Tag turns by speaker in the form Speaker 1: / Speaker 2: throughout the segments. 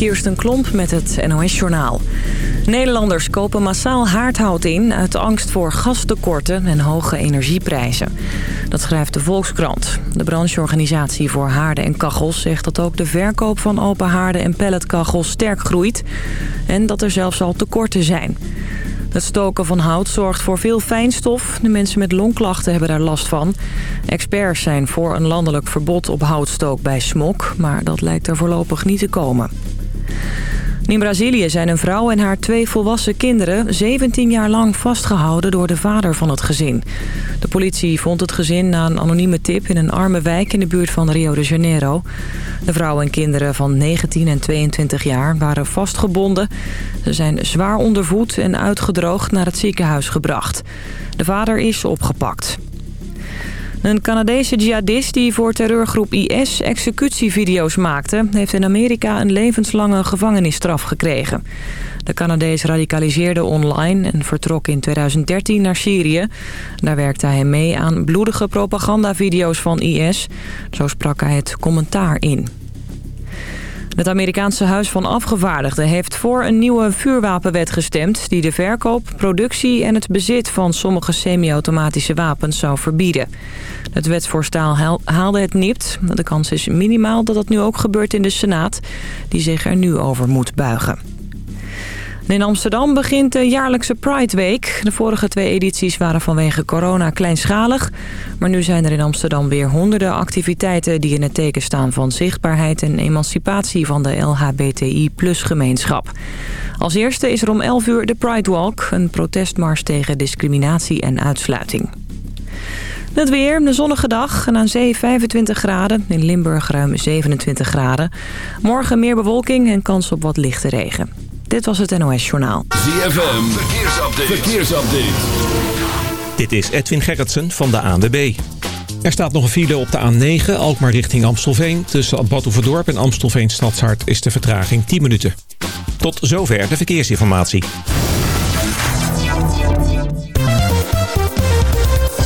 Speaker 1: Kirsten Klomp met het NOS-journaal. Nederlanders kopen massaal haardhout in uit angst voor gastekorten en hoge energieprijzen. Dat schrijft de Volkskrant. De brancheorganisatie voor haarden en kachels zegt dat ook de verkoop van open haarden en pelletkachels sterk groeit. En dat er zelfs al tekorten zijn. Het stoken van hout zorgt voor veel fijnstof. De mensen met longklachten hebben daar last van. Experts zijn voor een landelijk verbod op houtstook bij smok... maar dat lijkt er voorlopig niet te komen. In Brazilië zijn een vrouw en haar twee volwassen kinderen 17 jaar lang vastgehouden door de vader van het gezin. De politie vond het gezin na een anonieme tip in een arme wijk in de buurt van Rio de Janeiro. De vrouw en kinderen van 19 en 22 jaar waren vastgebonden. Ze zijn zwaar ondervoed en uitgedroogd naar het ziekenhuis gebracht. De vader is opgepakt. Een Canadese jihadist die voor terreurgroep IS executievideo's maakte... heeft in Amerika een levenslange gevangenisstraf gekregen. De Canadees radicaliseerde online en vertrok in 2013 naar Syrië. Daar werkte hij mee aan bloedige propagandavideo's van IS. Zo sprak hij het commentaar in. Het Amerikaanse Huis van Afgevaardigden heeft voor een nieuwe vuurwapenwet gestemd... die de verkoop, productie en het bezit van sommige semi-automatische wapens zou verbieden. Het wetsvoorstel haalde het nipt. De kans is minimaal dat dat nu ook gebeurt in de Senaat... die zich er nu over moet buigen. In Amsterdam begint de jaarlijkse Pride Week. De vorige twee edities waren vanwege corona kleinschalig. Maar nu zijn er in Amsterdam weer honderden activiteiten... die in het teken staan van zichtbaarheid en emancipatie van de LHBTI-plus-gemeenschap. Als eerste is er om 11 uur de Pride Walk... een protestmars tegen discriminatie en uitsluiting. Het weer, een zonnige dag en aan zee 25 graden. In Limburg ruim 27 graden. Morgen meer bewolking en kans op wat lichte regen. Dit was het NOS Journaal.
Speaker 2: ZFM, verkeersupdate. verkeersupdate.
Speaker 3: Dit is Edwin Gerritsen van de ANWB. Er staat nog een file op de A9, Alkmaar richting Amstelveen. Tussen Badhoevedorp en Amstelveen Stadshart is de vertraging 10 minuten. Tot zover de verkeersinformatie.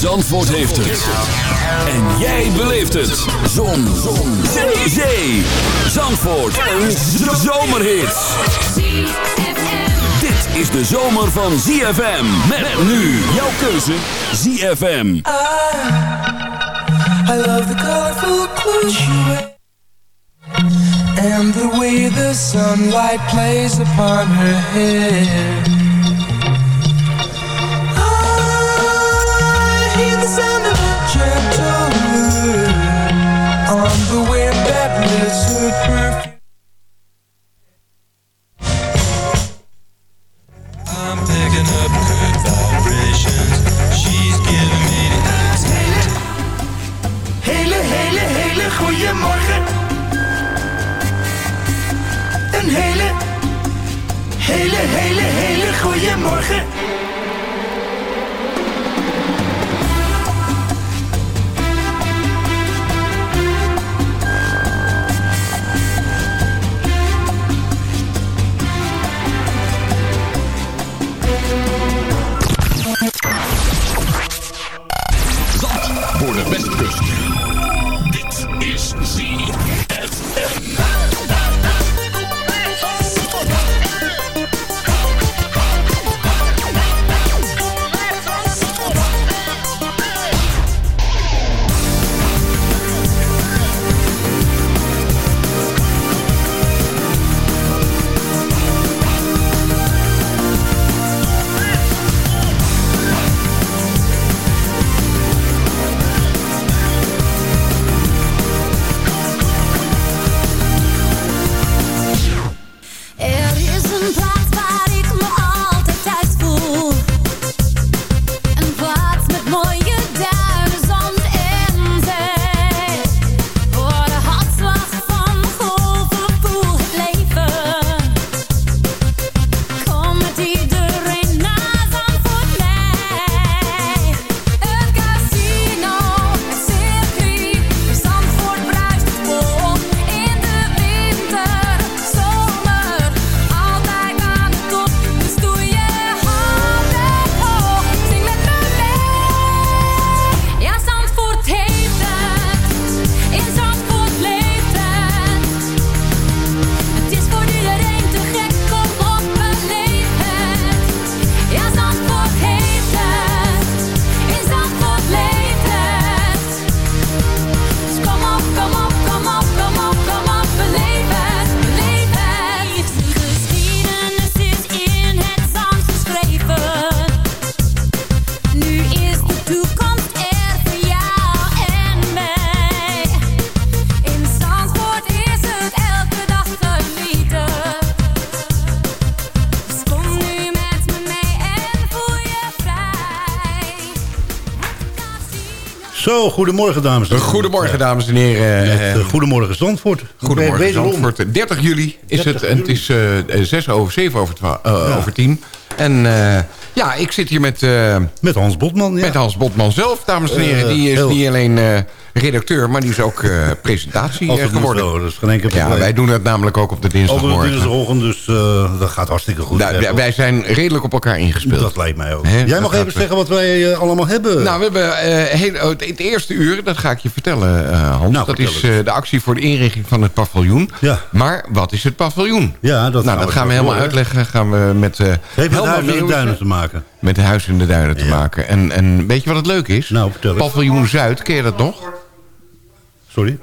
Speaker 2: Zandvoort heeft het. En jij beleeft het. Zon. Zon. Zee. Zee. Zandvoort. Een zomerhit. Dit is de zomer van ZFM. Met nu jouw keuze ZFM. I, love the colorful clothes. And the way the sunlight plays upon her hair. hele, hele, hele goede morgen.
Speaker 4: Zo, goedemorgen dames en heren.
Speaker 5: Goedemorgen dames en heren.
Speaker 4: Met,
Speaker 5: eh,
Speaker 4: goedemorgen Zandvoort.
Speaker 5: Goedemorgen. Zandvoort. 30 juli is
Speaker 4: 30
Speaker 5: het en het is eh 6 over 7 over, eh,
Speaker 4: Ja.
Speaker 5: over 10. En ja, ik zit hier met,
Speaker 4: Met Hans Botman, ja.
Speaker 5: met Hans Botman zelf, dames en heren. Die is niet alleen redacteur, maar die is ook eh, presentatie
Speaker 4: moet
Speaker 5: geworden.
Speaker 4: zo, dat geen enkel
Speaker 5: Ja, wij doen het namelijk ook op de
Speaker 4: Ook op
Speaker 5: dinsdagmorgen.
Speaker 4: dinsdagochtend, dus eh, dat gaat hartstikke goed.
Speaker 5: Nou,
Speaker 4: hè,
Speaker 5: wij- zijn redelijk op elkaar ingespeeld.
Speaker 4: dat lijkt mij ook. Jij
Speaker 5: dat
Speaker 4: mag even zeggen wat wij allemaal hebben.
Speaker 5: Nou, we hebben heel, oh, het, eerste uur, dat ga ik je vertellen, Hans.
Speaker 4: Nou,
Speaker 5: dat is de actie voor de inrichting van het paviljoen.
Speaker 4: Ja.
Speaker 5: Maar wat is het paviljoen?
Speaker 4: ja, dat
Speaker 5: nou, dat gaan we helemaal uitleggen. Gaan we met uh,
Speaker 4: Het heeft met de Duinen te maken.
Speaker 5: Met de Huis in de Duinen te maken. En, en weet je wat het leuk is?
Speaker 4: Nou.
Speaker 5: Paviljoen Zuid, ken je dat nog?
Speaker 4: Sorry?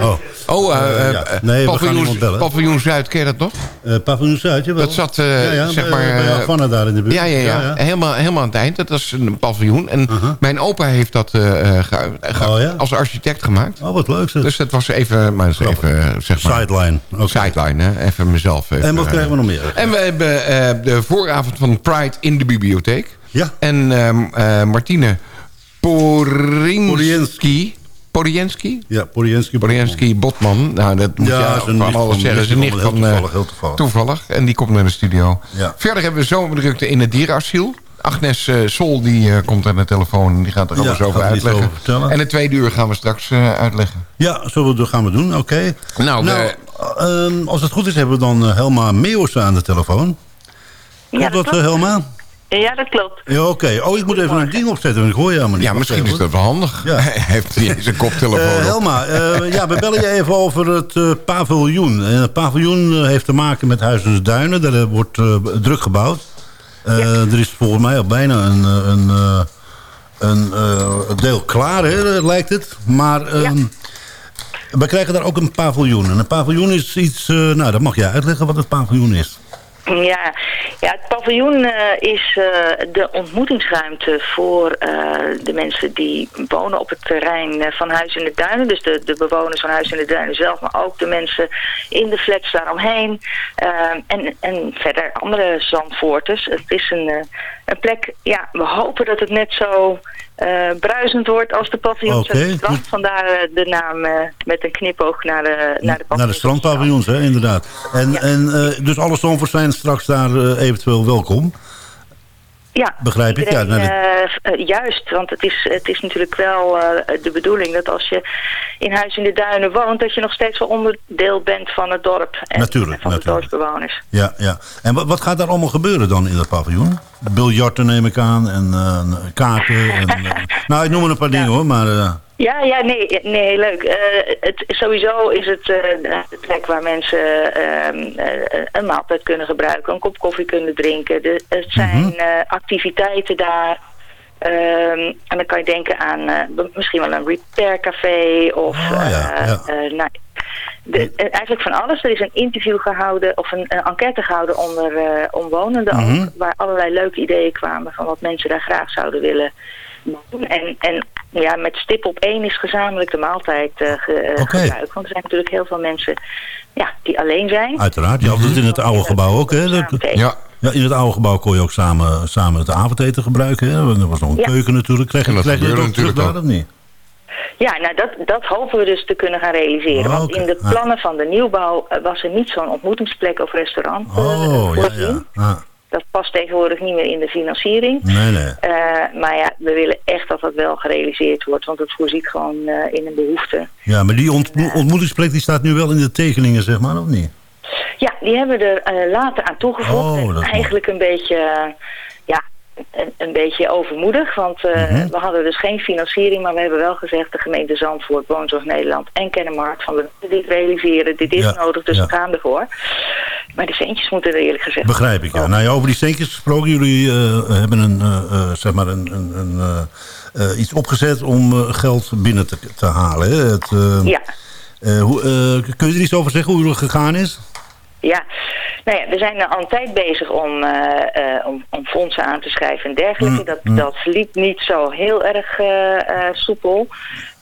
Speaker 4: Oh,
Speaker 5: Oh, eh,
Speaker 4: Eh,
Speaker 5: eh,
Speaker 4: ja. Nee, we gaan
Speaker 5: paviljoen,
Speaker 4: iemand bellen.
Speaker 5: paviljoen Zuid, ken je dat nog?
Speaker 4: eh paviljoen Zuid, jawel.
Speaker 5: Dat zat, eh,
Speaker 4: ja, ja,
Speaker 5: zeg
Speaker 4: bij,
Speaker 5: maar...
Speaker 4: bij
Speaker 5: eh,
Speaker 4: Havana daar in de buurt.
Speaker 5: Ja, ja, ja. Helemaal, helemaal aan het eind. Dat was een paviljoen. En
Speaker 4: Uh-huh.
Speaker 5: mijn opa heeft dat eh, ge- ge-
Speaker 4: Oh, ja?
Speaker 5: als architect gemaakt.
Speaker 4: Oh, wat leuk zeg.
Speaker 5: Dus dat was even, maar dat is even eh, zeg maar,
Speaker 4: Sideline.
Speaker 5: Sideline. Hè? Even mezelf. Even,
Speaker 4: En wat
Speaker 5: eh,
Speaker 4: krijgen we nog meer?
Speaker 5: En we hebben eh, de vooravond van Pride in de bibliotheek.
Speaker 4: Ja.
Speaker 5: En ehm, eh, Martine Porinski. Porinski?
Speaker 4: Ja, Porienski.
Speaker 5: Botman. Nou, dat moet
Speaker 4: Ja,
Speaker 5: je
Speaker 4: is een
Speaker 5: van alles zeggen. Is een
Speaker 4: nicht
Speaker 5: nicht
Speaker 4: van- heel
Speaker 5: eh,
Speaker 4: toevallig, heel toevallig.
Speaker 5: toevallig. En die komt naar de studio.
Speaker 4: Ja.
Speaker 5: Verder hebben we zomerdrukte in het dierenasiel. Agnes eh, Sol die, eh, komt aan de telefoon en die gaat er
Speaker 4: Ja,
Speaker 5: alles over
Speaker 4: er
Speaker 5: uitleggen.
Speaker 4: over vertellen.
Speaker 5: en het tweede uur gaan we straks eh, uitleggen.
Speaker 4: Ja, dat gaan we doen, oké.
Speaker 5: Nou,
Speaker 4: Nou, ehm, als het goed is hebben we dan Helma Meeuwers aan de telefoon. Klopt
Speaker 6: Ja,
Speaker 4: dat,
Speaker 6: dat klopt.
Speaker 4: Helma?
Speaker 6: Ja, dat klopt.
Speaker 4: Ja, oké. Oh, ik moet even een ding opzetten, want ik hoor je helemaal niet.
Speaker 5: ja, misschien is dat wel handig.
Speaker 4: Ja.
Speaker 5: Hij heeft niet eens een koptelefoon
Speaker 4: Eh,
Speaker 5: op.
Speaker 4: Helma, eh, ja, we bellen je even over het eh, paviljoen. En het paviljoen heeft te maken met de Duinen. Daar wordt eh, druk gebouwd. Eh, Er is volgens mij al bijna een, een, eh, een, eh, een deel klaar, hè, lijkt het. Maar ehm, we krijgen daar ook een paviljoen. En een paviljoen is iets... eh, nou, dat mag jij uitleggen wat het paviljoen is.
Speaker 6: Ja, ja het paviljoen eh, is eh, de ontmoetingsruimte voor eh, de mensen die wonen op het terrein van Huis in de Duinen. Dus de, de bewoners van Huis in de Duinen zelf, maar ook de mensen in de flats daaromheen. En, en verder andere Zandvoorters. Het is een, een plek, ja, we hopen dat het net zo bruisend wordt als de paviljoens het strand.
Speaker 4: goed.
Speaker 6: Vandaar eh, de naam eh, met een knipoog naar de, naar de
Speaker 4: Naar de
Speaker 6: paviljoens.
Speaker 4: strandpaviljoens, hè, inderdaad. En,
Speaker 6: Ja.
Speaker 4: en eh, dus alle zonvers zijn straks daar eh, eventueel welkom.
Speaker 6: Ja,
Speaker 4: Begrijp ik, ja,
Speaker 6: iedereen,
Speaker 4: nou,
Speaker 6: eh, eh, juist, want het is, het is natuurlijk wel eh, de bedoeling dat als je in Huis in de Duinen woont... dat je nog steeds wel onderdeel bent van het dorp en
Speaker 4: Natuurlijk,
Speaker 6: van de
Speaker 4: natuurlijk.
Speaker 6: dorpsbewoners.
Speaker 4: Ja, ja. En wat, wat gaat daar allemaal gebeuren dan in dat paviljoen? Biljarten neem ik aan en eh, kaarten. En, nou, ik noem er een paar dingen hoor, maar...
Speaker 6: Ja, ja, nee, nee leuk. Eh, het, sowieso is het eh, de plek waar mensen ehm, eh, een maaltijd kunnen gebruiken, een kop koffie kunnen drinken. De, het zijn
Speaker 4: Mhm.
Speaker 6: eh, activiteiten daar. Ehm, en dan kan je denken aan misschien wel een repaircafé of
Speaker 4: Oh, ja, ja.
Speaker 6: nou, de, eh, eigenlijk van alles. Er is een interview gehouden of een, een enquête gehouden onder omwonenden
Speaker 4: Mhm.
Speaker 6: waar allerlei leuke ideeën kwamen van wat mensen daar graag zouden willen doen. En, en ja, met stip op één is gezamenlijk de maaltijd eh, ge, eh, gebruikt. Want er zijn natuurlijk heel veel mensen ja, die alleen zijn.
Speaker 4: uiteraard, ja, dat in het oude gebouw ook. Hè?
Speaker 5: Ja,
Speaker 4: ja, in het oude gebouw kon je ook samen, samen het avondeten gebruiken. Hè? Er was nog een
Speaker 6: Ja.
Speaker 4: keuken natuurlijk. Krijg je,
Speaker 5: dat
Speaker 4: krijg je dat ook
Speaker 5: gebeurde
Speaker 4: terug daar
Speaker 5: natuurlijk
Speaker 4: of niet?
Speaker 6: Ja, nou dat, dat hopen we dus te kunnen gaan realiseren.
Speaker 4: Oh,
Speaker 6: Want in de plannen van de nieuwbouw eh, was er niet zo'n ontmoetingsplek of restaurant
Speaker 4: Oh, ja,
Speaker 6: voorzien.
Speaker 4: ja. Ah,
Speaker 6: Dat past tegenwoordig niet meer in de financiering.
Speaker 4: nee, nee.
Speaker 6: Eh, maar ja, we willen echt dat dat wel gerealiseerd wordt. Want het voorziet gewoon eh, in een behoefte.
Speaker 4: Ja, maar die ontmo- ontmoetingsplek die staat nu wel in de tekeningen, zeg maar, of niet?
Speaker 6: Ja, die hebben we er eh, later aan toegevoegd.
Speaker 4: Oh, dat
Speaker 6: eigenlijk een beetje, een, een beetje overmoedig. Want eh,
Speaker 4: Mhm.
Speaker 6: we hadden dus geen financiering. Maar we hebben wel gezegd, de gemeente Zandvoort, Woonzorg Nederland en Kennemark. Van we dit realiseren, dit is
Speaker 4: Ja,
Speaker 6: nodig, dus
Speaker 4: ja.
Speaker 6: we gaan ervoor. Maar de centjes moeten er eerlijk gezegd
Speaker 4: Begrijp ik, ja. Nou ja, over die steentjes gesproken. Jullie eh, hebben een, eh, zeg maar een, een, een, iets opgezet om geld binnen te, te halen. Hè? Het,
Speaker 6: Ja.
Speaker 4: hoe, kun je er iets over zeggen hoe het gegaan is?
Speaker 6: Ja, nou ja, we zijn al een tijd bezig om, eh, eh, om, om fondsen aan te schrijven en dergelijke.
Speaker 4: Mm,
Speaker 6: dat,
Speaker 4: mm.
Speaker 6: dat liep niet zo heel erg eh, soepel.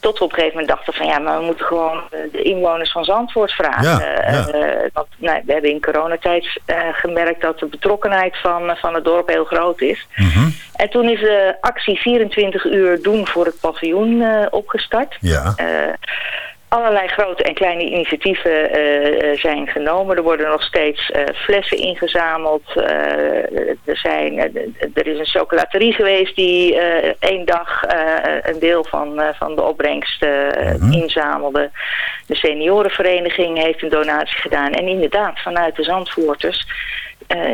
Speaker 6: Tot we op een gegeven moment dachten van ja, maar we moeten gewoon de inwoners van Zandvoort vragen.
Speaker 4: Ja, ja.
Speaker 6: want nou, we hebben in coronatijd gemerkt dat de betrokkenheid van, van het dorp heel groot is.
Speaker 4: Mhm.
Speaker 6: En toen is de actie 24 uur doen voor het paviljoen opgestart.
Speaker 4: Ja.
Speaker 6: Allerlei grote en kleine initiatieven eh, eh, zijn genomen. Er worden nog steeds eh, flessen ingezameld. Er, zijn, er is een chocolaterie geweest die één dag een deel van, van de opbrengst eh, inzamelde. De seniorenvereniging heeft een donatie gedaan. En inderdaad, vanuit de Zandvoorters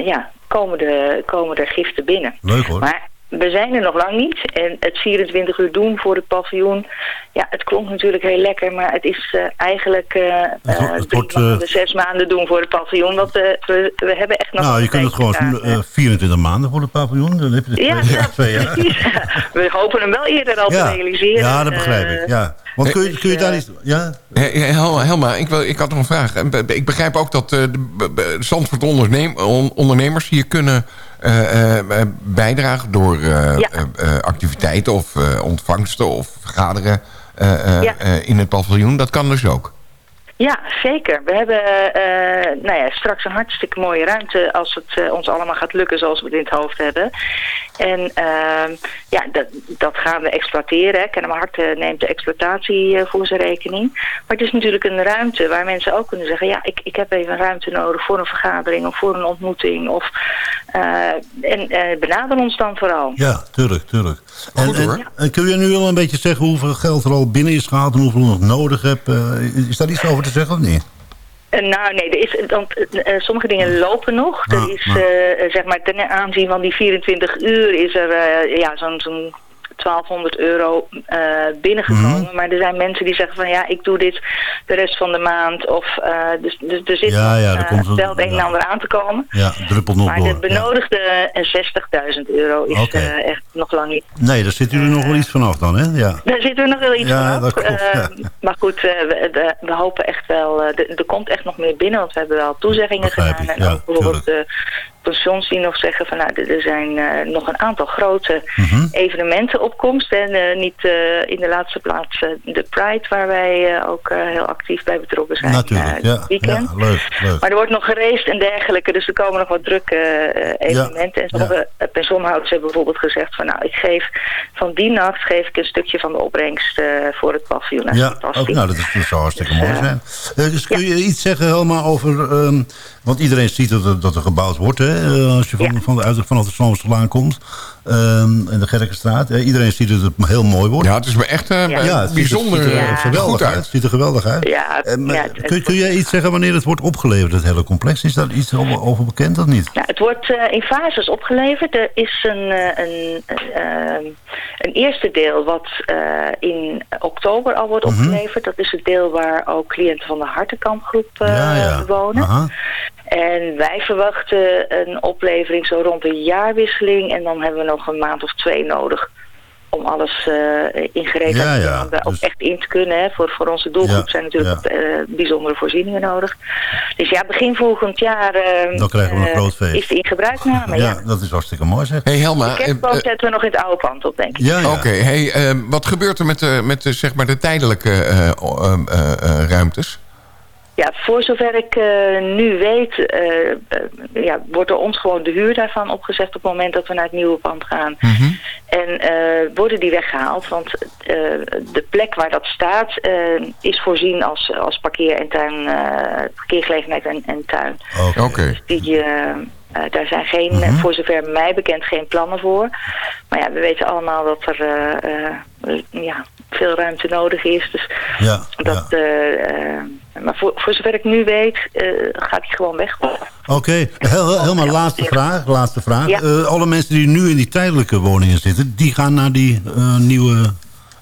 Speaker 6: ja, komen, de, komen er giften binnen.
Speaker 4: Leuk hoor.
Speaker 6: Maar we zijn er nog lang niet. En het 24 uur doen voor het paviljoen. Ja, het klonk natuurlijk heel lekker. Maar het is eh, eigenlijk eh
Speaker 4: Het wordt- het
Speaker 6: drie
Speaker 4: wordt,
Speaker 6: maanden,
Speaker 4: eh,
Speaker 6: zes maanden doen voor het paviljoen. Want we, we hebben echt nog
Speaker 4: nou, je kunt het gewoon
Speaker 6: gedaan,
Speaker 4: eh, 24 maanden voor het paviljoen. Dan heb je er
Speaker 6: ja,
Speaker 4: twee,
Speaker 6: ja,
Speaker 4: twee jaar.
Speaker 6: precies. We hopen hem wel eerder al te realiseren.
Speaker 4: ja, dat begrijp ik. Ja. Want kun je, kun je daar iets... Ja?
Speaker 5: Hé, hé, Hel- Helma, ik, wil, ik had nog een vraag. Ik begrijp ook dat eh, de Zandvoort ondernemers hier kunnen eh, eh, bijdragen door eh,
Speaker 6: Ja.
Speaker 5: eh, eh, activiteiten of ontvangsten of vergaderen in het paviljoen. Dat kan dus ook.
Speaker 6: Ja, zeker. We hebben eh, nou ja, straks een hartstikke mooie ruimte als het eh, ons allemaal gaat lukken zoals we het in het hoofd hebben. En ehm, ja, dat, dat gaan we exploiteren. hè. Kennemer Hart eh, neemt de exploitatie voor zijn rekening. Maar het is natuurlijk een ruimte waar mensen ook kunnen zeggen... ja, ik, ik heb even een ruimte nodig voor een vergadering of voor een ontmoeting. Of, eh, en eh, benader ons dan vooral.
Speaker 4: Ja, tuurlijk, tuurlijk. En,
Speaker 5: Goed,
Speaker 4: en-
Speaker 5: hoor.
Speaker 4: en kun je nu al een beetje zeggen hoeveel geld er al binnen is gehaald... en hoeveel je nog nodig hebt? Eh, is daar iets over te zeggen of niet?
Speaker 6: Eh, nou, nee, er is, want, eh, eh, sommige dingen lopen nog. Er is, eh, zeg maar, ten aanzien van die 24 uur is er ja, zo'n zo'n 1200 euro eh, binnengekomen.
Speaker 4: Mhm.
Speaker 6: Maar er zijn mensen die zeggen van ja, ik doe dit de rest van de maand. Of, eh, dus, dus er zit
Speaker 4: Ja, ja, er
Speaker 6: eh,
Speaker 4: komt
Speaker 6: wel het een en
Speaker 4: ja.
Speaker 6: ander aan te komen.
Speaker 4: Ja, druppelt nog
Speaker 6: Maar
Speaker 4: door.
Speaker 6: de
Speaker 4: ja.
Speaker 6: benodigde eh, 60.000 euro is echt nog lang niet.
Speaker 4: Nee, daar zitten jullie nog wel iets vanaf dan, hè? Ja.
Speaker 6: Daar zitten we nog wel iets
Speaker 4: Ja,
Speaker 6: van
Speaker 4: dat klopt,
Speaker 6: Eh,
Speaker 4: ja.
Speaker 6: Maar goed, we, de- we hopen echt wel... de- er komt echt nog meer binnen, want we hebben wel toezeggingen gedaan.
Speaker 4: ik,
Speaker 6: en
Speaker 4: ja,
Speaker 6: ook bijvoorbeeld de pensions die nog zeggen van... nou, er zijn eh, nog een aantal grote
Speaker 4: Mhm.
Speaker 6: evenementen op komst. En eh, niet eh, in de laatste plaats de Pride, waar wij ook heel actief bij betrokken zijn.
Speaker 4: Natuurlijk, ja.
Speaker 6: weekend.
Speaker 4: ja. Leuk, leuk.
Speaker 6: Maar er wordt nog gereest en dergelijke, dus er komen nog wat drukke evenementen. en sommige pensioenhouders hebben bijvoorbeeld gezegd van nou, ik geef van die nacht geef ik een stukje van de opbrengst voor het paviljoen. Is
Speaker 4: Ja, ook, nou, dat, is, dat zou hartstikke
Speaker 6: Dus,
Speaker 4: mooi zijn. Dus kun je iets zeggen helemaal over... ehm, want iedereen ziet dat er, dat er gebouwd wordt, hè? eh, als je van,
Speaker 6: Ja.
Speaker 4: van de, uit, vanaf de Sloomsterlaan komt. ehm en de Gerkenstraat. Iedereen ziet dat het heel mooi wordt.
Speaker 5: Ja, het is me echt eh,
Speaker 6: Ja.
Speaker 4: Ja, het ziet er-
Speaker 5: bijzonder
Speaker 4: ziet er,
Speaker 5: eh,
Speaker 6: Ja.
Speaker 4: geweldig
Speaker 5: goed
Speaker 4: uit.
Speaker 5: uit.
Speaker 4: Het ziet er geweldig uit.
Speaker 6: Ja,
Speaker 4: maar
Speaker 6: ja, het-
Speaker 4: kun, kun jij iets zeggen wanneer het wordt opgeleverd, het hele complex? Is daar iets over, over bekend of niet?
Speaker 6: Nou, het wordt eh, in fases opgeleverd. Er is een, eh, een, eh, een eerste deel wat eh, in oktober al wordt
Speaker 4: Mhm.
Speaker 6: opgeleverd. Dat is het deel waar ook cliënten van de Hartenkampgroep eh,
Speaker 4: ja, ja.
Speaker 6: wonen.
Speaker 4: Aha.
Speaker 6: En wij verwachten een oplevering zo rond de jaarwisseling. En dan hebben we nog een maand of twee nodig om alles eh in gereed
Speaker 4: Ja,
Speaker 6: te
Speaker 4: ja,
Speaker 6: om daar ook
Speaker 4: dus-
Speaker 6: echt in te kunnen. Hè. Voor, voor onze doelgroep
Speaker 4: Ja,
Speaker 6: zijn natuurlijk eh, bijzondere voorzieningen nodig. Dus ja, begin volgend jaar eh,
Speaker 4: Dan krijgen we een
Speaker 6: eh,
Speaker 4: groot feest.
Speaker 6: is de ingebruikname.
Speaker 4: Ja,
Speaker 6: Ja.
Speaker 4: dat is hartstikke mooi zeg.
Speaker 5: Hey Helma,
Speaker 6: De
Speaker 5: eh,
Speaker 6: kerstboom
Speaker 5: eh,
Speaker 6: zetten we nog in het oude pand op, denk ik.
Speaker 4: Ja, ja.
Speaker 5: Oké, hey, eh, wat gebeurt er met de, met de, zeg maar de tijdelijke eh, ehm, eh, eh, ruimtes?
Speaker 6: Ja, voor zover ik eh, nu weet, eh, ja, wordt er ons gewoon de huur daarvan opgezegd op het moment dat we naar het nieuwe pand gaan.
Speaker 5: Mhm.
Speaker 6: En eh, worden die weggehaald, want eh, de plek waar dat staat is voorzien als, als parkeer- en tuin, parkeergelegenheid en, en tuin.
Speaker 4: Oké.
Speaker 5: Oké.
Speaker 6: Die, daar zijn geen,
Speaker 4: Mhm.
Speaker 6: voor zover mij bekend, geen plannen voor. Maar ja, we weten allemaal dat er ja, veel ruimte nodig is. Dus
Speaker 4: Ja,
Speaker 6: dat,
Speaker 4: ja.
Speaker 6: eh, eh, maar voor, voor zover ik nu weet, eh, gaat hij gewoon weg.
Speaker 4: Oké, heel- helemaal laatste vraag. Laatste vraag.
Speaker 6: Ja.
Speaker 4: Alle mensen die nu in die tijdelijke woningen zitten... die gaan naar die nieuwe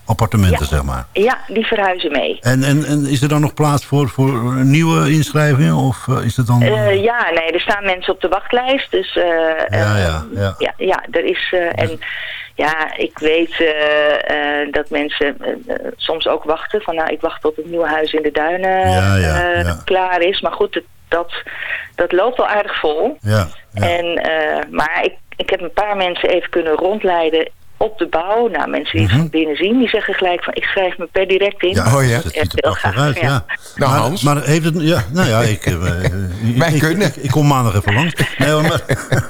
Speaker 4: appartementen, zeg maar.
Speaker 6: Ja, die verhuizen mee.
Speaker 4: En, en, en is er dan nog plaats voor, voor nieuwe inschrijvingen? Of is het dan...
Speaker 6: ja, nee, er staan mensen op de wachtlijst. Dus
Speaker 4: Ja, ja, ja.
Speaker 6: ja, ja, er is... en ja, ik weet eh, eh, dat mensen eh, soms ook wachten. Van nou, ik wacht tot het nieuwe huis in de duinen
Speaker 4: Ja, ja, ja.
Speaker 6: klaar is. Maar goed, het- dat, dat loopt al aardig vol.
Speaker 4: ja, ja.
Speaker 6: En, maar ik, ik heb een paar mensen even kunnen rondleiden op de bouw. Nou, mensen die het
Speaker 4: Mhm.
Speaker 6: van binnen zien, die zeggen gelijk van ik schrijf me per direct in.
Speaker 4: Ja,
Speaker 5: Oh ja.
Speaker 4: dat ziet er
Speaker 6: graag,
Speaker 4: uit,
Speaker 6: ja.
Speaker 4: ja.
Speaker 5: Nou,
Speaker 4: maar,
Speaker 5: Hans.
Speaker 4: Maar heeft het... Ja, nou ja, ik... eh, eh,
Speaker 5: Wij
Speaker 4: ik,
Speaker 5: kunnen.
Speaker 4: Ik, ik kom maandag even langs. Nee, maar,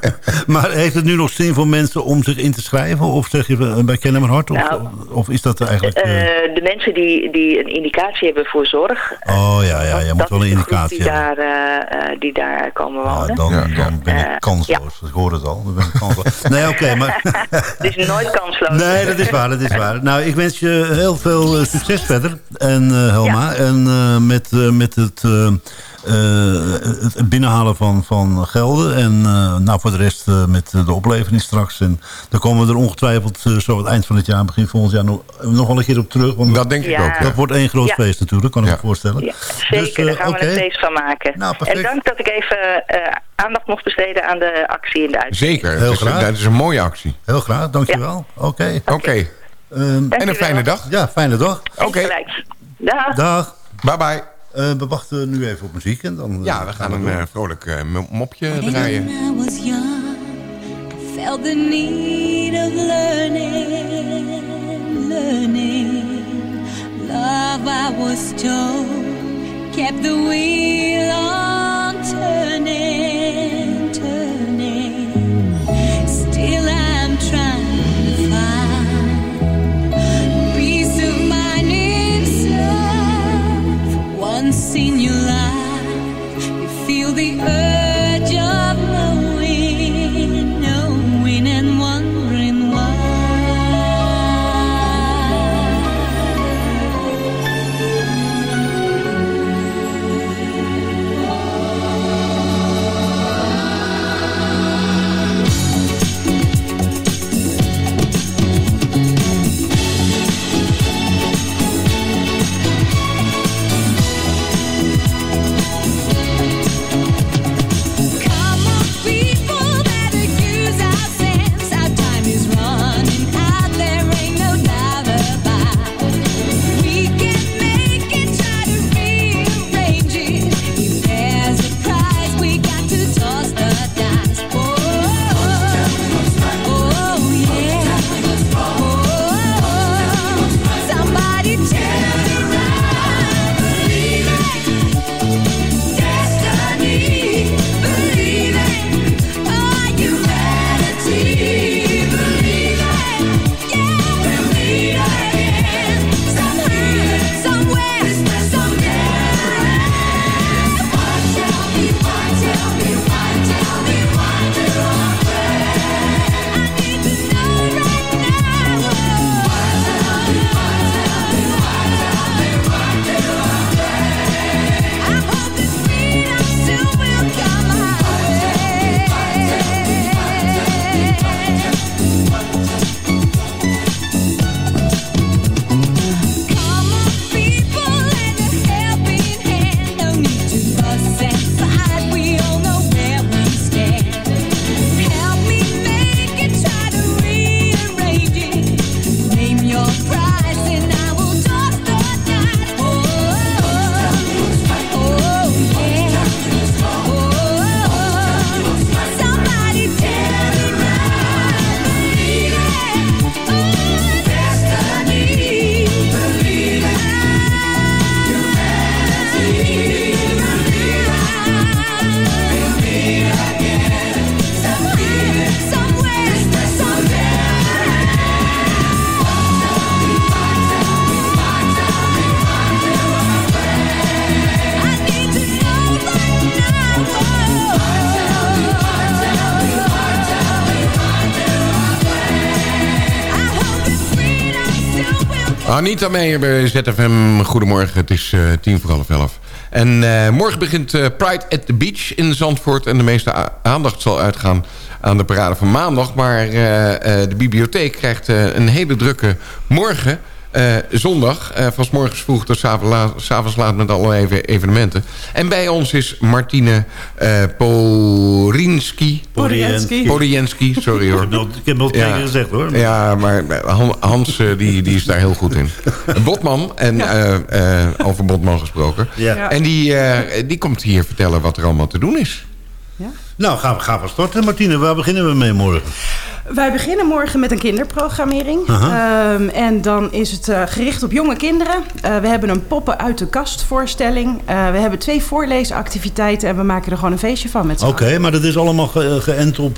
Speaker 4: maar heeft het nu nog zin voor mensen om zich in te schrijven? Of zeg je eh, bij Kennen mijn Hart? Of,
Speaker 6: Nou,
Speaker 4: of is dat eigenlijk... eh,
Speaker 6: Eh, de mensen die, die een indicatie hebben voor zorg.
Speaker 4: oh ja, ja, je moet wel een indicatie
Speaker 6: die
Speaker 4: hebben.
Speaker 6: daar, eh, eh, die daar komen wonen.
Speaker 4: dan, dan ben ik
Speaker 6: Eh,
Speaker 4: kansloos. Ik hoor het al. Dan ben ik kansloos. Nee, oké, maar...
Speaker 6: Het is nooit kansloos.
Speaker 4: Nee, dat is waar, dat is waar. Nou, ik wens je heel veel eh, succes verder. En eh, Helma. En eh, met, met het, het binnenhalen van, van gelden. En eh, nou, voor de rest eh, met de oplevering straks. En dan komen we er ongetwijfeld eh, zo het eind van het jaar, begin volgend jaar, nog, nog wel een keer op terug. Want
Speaker 5: Dat denk ik
Speaker 6: Ja.
Speaker 5: ook, ja.
Speaker 4: dat wordt één groot
Speaker 6: Ja.
Speaker 4: feest natuurlijk, kan ik me voorstellen.
Speaker 6: Ja, zeker,
Speaker 4: Dus, eh,
Speaker 6: daar gaan we een feest van maken.
Speaker 4: Nou, perfect.
Speaker 6: en dank dat ik even eh, aandacht mocht besteden aan de actie in de uitzending.
Speaker 5: Zeker,
Speaker 4: Heel
Speaker 5: dat is,
Speaker 4: graag.
Speaker 5: dat is een mooie actie.
Speaker 4: Heel graag, dankjewel. Oké.
Speaker 5: Oké,
Speaker 4: Ehm,
Speaker 5: en een fijne dag.
Speaker 4: ja, fijne dag.
Speaker 5: Oké.
Speaker 6: Dag.
Speaker 4: Dag.
Speaker 5: bye bye.
Speaker 4: Eh, we wachten nu even op muziek. En dan, eh,
Speaker 5: Ja, we gaan een
Speaker 4: door.
Speaker 5: eh, vrolijk mo- mopje
Speaker 7: When
Speaker 5: draaien.
Speaker 7: I was young, I felt the need of learning, learning. Love, I was told, kept the wheel on turning,
Speaker 5: Anita Meijer bij ZFM. Goedemorgen, het is eh, tien voor half elf. En eh, morgen begint eh, Pride at the Beach in Zandvoort. En de meeste aandacht zal uitgaan aan de parade van maandag. Maar de bibliotheek krijgt een hele drukke morgen... eh, zondag, eh, van 's morgens vroeg tot 's avonds laat, 's avonds laat met allerlei even- evenementen. En bij ons is Martine eh Porinski.
Speaker 4: Porienski.
Speaker 5: Porienski, sorry hoor.
Speaker 4: Ik heb wel twee keer gezegd hoor.
Speaker 5: Ja, maar Han- Hans die, die is daar heel goed in. Botman, en eh, eh, over Botman gesproken.
Speaker 4: Ja.
Speaker 5: En die, eh, die komt hier vertellen wat er allemaal te doen is.
Speaker 4: Nou, gaan we, gaan we starten, Martine. Waar beginnen we mee morgen?
Speaker 8: Wij beginnen morgen met een kinderprogrammering. Ehm, en dan is het eh, gericht op jonge kinderen. Eh, we hebben een poppen uit de kast voorstelling. Eh, we hebben twee voorleesactiviteiten en we maken er gewoon een feestje van met z'n
Speaker 4: Oké, maar dat is allemaal ge- geënt op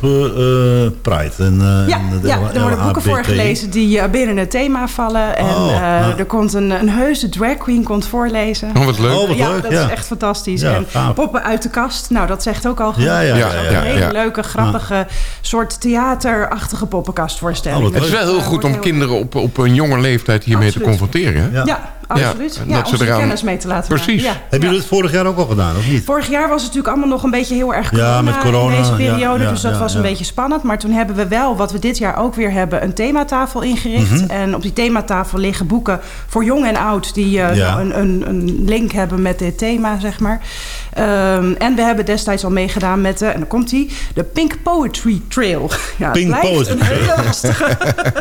Speaker 4: Pride. En, eh,
Speaker 8: Ja,
Speaker 4: en de
Speaker 8: ja, er worden boeken voorgelezen die binnen het thema vallen. En
Speaker 4: Oh,
Speaker 8: eh,
Speaker 4: ja.
Speaker 8: er komt een, een heuse drag queen komt voorlezen.
Speaker 5: Oh, wat leuk.
Speaker 4: Oh, wat
Speaker 8: ja,
Speaker 4: leuk.
Speaker 8: dat
Speaker 4: ja.
Speaker 8: is echt fantastisch.
Speaker 4: Ja,
Speaker 8: en
Speaker 4: gaaf.
Speaker 8: poppen uit de kast, nou dat zegt ook al genoeg.
Speaker 4: Ja, ja,
Speaker 8: Een hele
Speaker 5: ja.
Speaker 8: leuke, grappige soort theaterachtige poppenkastvoorstelling.
Speaker 4: Oh,
Speaker 5: Het is wel heel
Speaker 8: Dat
Speaker 5: goed om kinderen op, op een jonge leeftijd hiermee te confronteren. hè?
Speaker 4: Ja.
Speaker 8: Absoluut. Ja, om
Speaker 5: ze
Speaker 8: kennis mee te laten
Speaker 5: Precies.
Speaker 8: maken. Ja,
Speaker 4: Hebben
Speaker 8: ja.
Speaker 4: jullie het vorig jaar ook al gedaan, of niet?
Speaker 8: Vorig jaar was het natuurlijk allemaal nog een beetje heel erg corona,
Speaker 4: Ja, met corona,
Speaker 8: in deze
Speaker 4: ja,
Speaker 8: periode.
Speaker 4: ja,
Speaker 8: dus dat
Speaker 4: ja,
Speaker 8: was een beetje spannend. Maar toen hebben we wel, wat we dit jaar ook weer hebben, een thematafel ingericht.
Speaker 4: Mhm.
Speaker 8: En op die thematafel liggen boeken voor jong en oud... die eh,
Speaker 4: Ja.
Speaker 8: nou, een, een, een link hebben met dit thema, zeg maar. Ehm, en we hebben destijds al meegedaan met, de, en dan komt die, de Pink Poetry Trail. Ja,
Speaker 4: Pink Poetry
Speaker 8: een
Speaker 4: Trail.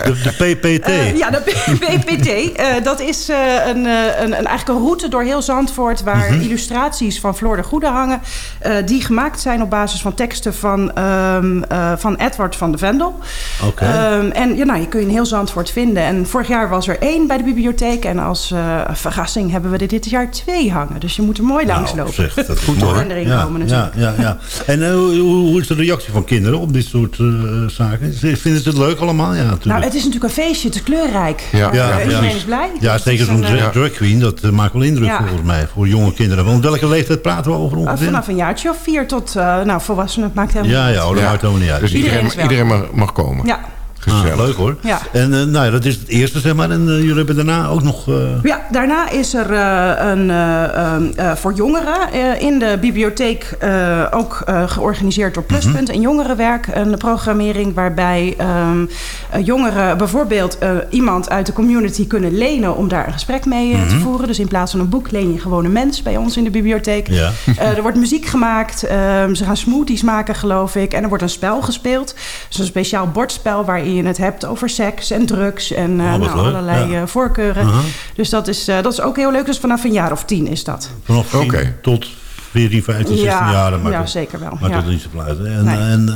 Speaker 4: De, de PPT.
Speaker 8: eh, ja, de PPT. Eh, dat is eh, een, eh, een, een, eigenlijk een route door heel Zandvoort... waar
Speaker 4: Mhm.
Speaker 8: illustraties van Floor de Goede hangen... eh, die gemaakt zijn op basis van teksten van, ehm, eh, van Edward van de Vendel.
Speaker 4: Oké.
Speaker 8: Ehm, en ja, nou, je kun je in heel Zandvoort vinden. En vorig jaar was er één bij de bibliotheek... en als eh, verrassing hebben we er dit jaar twee hangen. Dus je moet er mooi langs
Speaker 4: Nou,
Speaker 8: lopen.
Speaker 4: zeg, dat is goed hoor.
Speaker 8: En erin
Speaker 4: ja,
Speaker 8: komen
Speaker 4: ja,
Speaker 8: natuurlijk.
Speaker 4: ja, ja. En hoe, hoe is de reactie van kinderen op dit soort eh, zaken? Ze- Vinden ze het leuk allemaal? Ja, natuurlijk.
Speaker 8: Nou, het is natuurlijk een feestje, het is kleurrijk.
Speaker 5: Ja.
Speaker 4: Ja, ja.
Speaker 8: iedereen is blij.
Speaker 4: ja,
Speaker 8: Het
Speaker 4: zeker
Speaker 8: is
Speaker 4: zo'n
Speaker 8: eh,
Speaker 4: drag drag queen, dat eh, maakt wel indruk
Speaker 8: Ja.
Speaker 4: volgens mij, voor jonge kinderen. Want welke leeftijd praten we over
Speaker 8: Uh,
Speaker 4: ongeveer?
Speaker 8: vanaf een jaartje of vier tot uh, nou, volwassenen. Het maakt helemaal
Speaker 4: ja,
Speaker 8: niet
Speaker 4: ja,
Speaker 8: uit.
Speaker 4: dat
Speaker 5: Ja.
Speaker 4: maakt helemaal niet uit.
Speaker 5: Dus
Speaker 8: Iedereen welkom.
Speaker 5: iedereen mag, mag komen.
Speaker 8: Ja.
Speaker 5: Gezellig.
Speaker 4: Ah, leuk hoor.
Speaker 8: Ja.
Speaker 4: En eh, nou ja, dat is het eerste, zeg maar. En eh, jullie hebben daarna ook nog... eh,
Speaker 8: ja, daarna is er eh, een, eh, ehm, eh, voor jongeren eh, in de bibliotheek eh, ook eh, georganiseerd door Pluspunt en Jongerenwerk een programmering waarbij ehm, eh, jongeren bijvoorbeeld eh, iemand uit de community kunnen lenen om daar een gesprek mee te voeren. Dus in plaats van een boek leen je gewoon een mens bij ons in de bibliotheek.
Speaker 4: Ja.
Speaker 8: Eh, er wordt muziek gemaakt, ehm, ze gaan smoothies maken geloof ik en er wordt een spel gespeeld. Dus een speciaal bordspel waarin je het hebt over seks en drugs en eh,
Speaker 4: Oh, wat
Speaker 8: nou, allerlei
Speaker 4: Ja.
Speaker 8: eh, voorkeuren.
Speaker 4: Aha.
Speaker 8: Dus dat is, eh, dat is ook heel leuk. Dus vanaf een jaar of tien is dat.
Speaker 4: Vanaf 10
Speaker 5: Oké.
Speaker 4: tot 14, 15, 16
Speaker 8: Ja,
Speaker 4: jaar. dat maakt
Speaker 8: ja,
Speaker 4: het-
Speaker 8: zeker wel,
Speaker 4: Maakt
Speaker 8: ja.
Speaker 4: het niet uit. hè. En,
Speaker 8: Nee.
Speaker 4: en,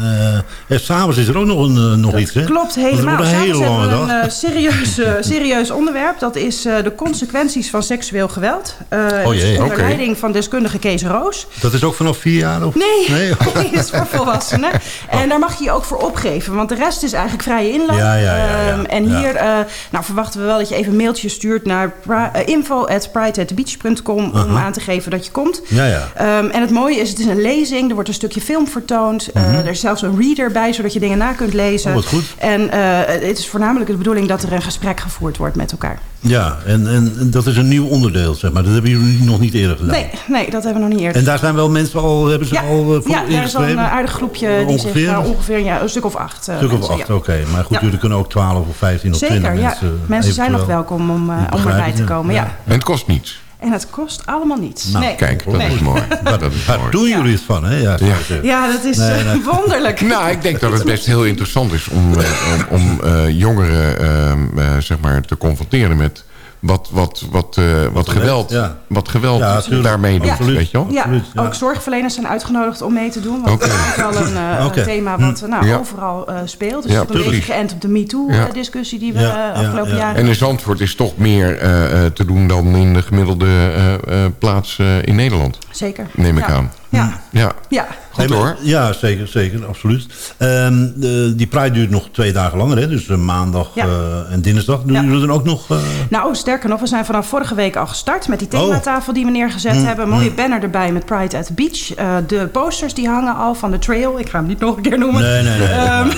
Speaker 4: eh, en s'avonds is er ook nog, een, eh, nog iets, hè?
Speaker 8: Klopt, helemaal.
Speaker 4: een hele lange
Speaker 8: hebben we
Speaker 4: dag.
Speaker 8: een eh, serieus, eh, serieus onderwerp. Dat is de consequenties van seksueel geweld.
Speaker 4: Oh jee,
Speaker 8: onder leiding van deskundige Kees Roos.
Speaker 4: Dat is ook vanaf vier jaar? Of?
Speaker 8: Nee,
Speaker 4: Nee? Oh.
Speaker 8: dat is voor volwassenen. En daar mag je je ook voor opgeven. Want de rest is eigenlijk vrije inloop.
Speaker 4: Ja, ja, ja.
Speaker 8: Ehm, en hier nou, verwachten we wel dat je even een mailtje stuurt naar info.prideatthebeach.com om aan te geven dat je komt.
Speaker 4: Ja, ja.
Speaker 8: Ehm, en het mooie is, het is een lezing. Er wordt een stukje film vertoond. Eh, er is zelfs een reader bij, zodat je dingen na kunt lezen.
Speaker 4: Mhm. Oh, wat goed.
Speaker 8: En eh, het is voornamelijk de bedoeling dat er een gesprek gevoerd wordt met elkaar.
Speaker 4: Ja, en, en, dat is een nieuw onderdeel, zeg maar. Dat hebben jullie nog niet eerder gedaan.
Speaker 8: Nee, nee, dat hebben we nog niet eerder.
Speaker 4: En daar zijn wel mensen al, hebben ze
Speaker 8: ja,
Speaker 4: al uh, voor
Speaker 8: ja, daar is al een eh, aardig groepje die
Speaker 4: Ongeveer?
Speaker 8: zich nou, ongeveer ja, een stuk of acht. eh,
Speaker 4: Een stuk of
Speaker 8: mensen,
Speaker 4: acht,
Speaker 8: ja.
Speaker 4: oké. Maar goed,
Speaker 8: Ja.
Speaker 4: jullie kunnen ook 12 of 15 of 20
Speaker 8: Zeker, ja.
Speaker 4: mensen...
Speaker 8: Mensen zijn nog welkom om, eh,
Speaker 4: Die
Speaker 8: om erbij te komen.
Speaker 4: ja.
Speaker 8: Ja.
Speaker 5: En het kost niets.
Speaker 8: En het kost allemaal niets.
Speaker 4: Nou,
Speaker 8: nee.
Speaker 5: Kijk, dat
Speaker 8: Nee.
Speaker 5: is mooi. Dat is mooi.
Speaker 4: doen jullie het van, hè? Ja.
Speaker 8: Ja, dat is
Speaker 4: Nee,
Speaker 8: eh,
Speaker 4: nee.
Speaker 8: wonderlijk.
Speaker 5: Nou, ik denk dat het best heel interessant is om, eh, om, om eh, jongeren ehm, eh, zeg maar te confronteren met wat, wat, wat, eh, wat geweld,
Speaker 4: ja.
Speaker 5: wat geweld
Speaker 4: Ja,
Speaker 5: daarmee doet.
Speaker 8: Ja.
Speaker 5: Weet je wel?
Speaker 8: Ja,
Speaker 4: Absoluut, ja.
Speaker 8: ook zorgverleners zijn uitgenodigd om mee te doen. Want dat is wel een eh, thema wat eh, nou,
Speaker 5: Ja.
Speaker 8: overal eh, speelt. Dus
Speaker 5: Ja,
Speaker 8: het is een beetje geënt op de
Speaker 5: Ja.
Speaker 8: MeToo-discussie die we
Speaker 4: Ja,
Speaker 8: eh,
Speaker 4: ja,
Speaker 8: afgelopen
Speaker 4: ja.
Speaker 8: jaren
Speaker 5: En in Zandvoort is toch meer eh, eh, te doen dan in de gemiddelde eh, eh, plaats in Nederland.
Speaker 8: Zeker.
Speaker 5: Neem ik
Speaker 8: ja.
Speaker 5: aan.
Speaker 8: Ja,
Speaker 5: Ja,
Speaker 8: ja.
Speaker 5: goed
Speaker 4: Nee,
Speaker 5: hoor.
Speaker 4: Ja, zeker, zeker, absoluut. Ehm, de, die Pride duurt nog twee dagen langer, hè? Dus eh, maandag
Speaker 8: Ja.
Speaker 4: eh, en dinsdag. Doen
Speaker 8: Ja.
Speaker 4: jullie dan ook nog... eh,
Speaker 8: Nou, sterker nog, we zijn vanaf vorige week al gestart met die
Speaker 4: Oh.
Speaker 8: thematafel die we neergezet
Speaker 4: Mm,
Speaker 8: hebben. Een mooie banner erbij met Pride at the Beach. Eh, de posters die hangen al van de trail. Ik ga hem niet nog een keer noemen.
Speaker 4: Nee, nee, nee.
Speaker 8: Ehm,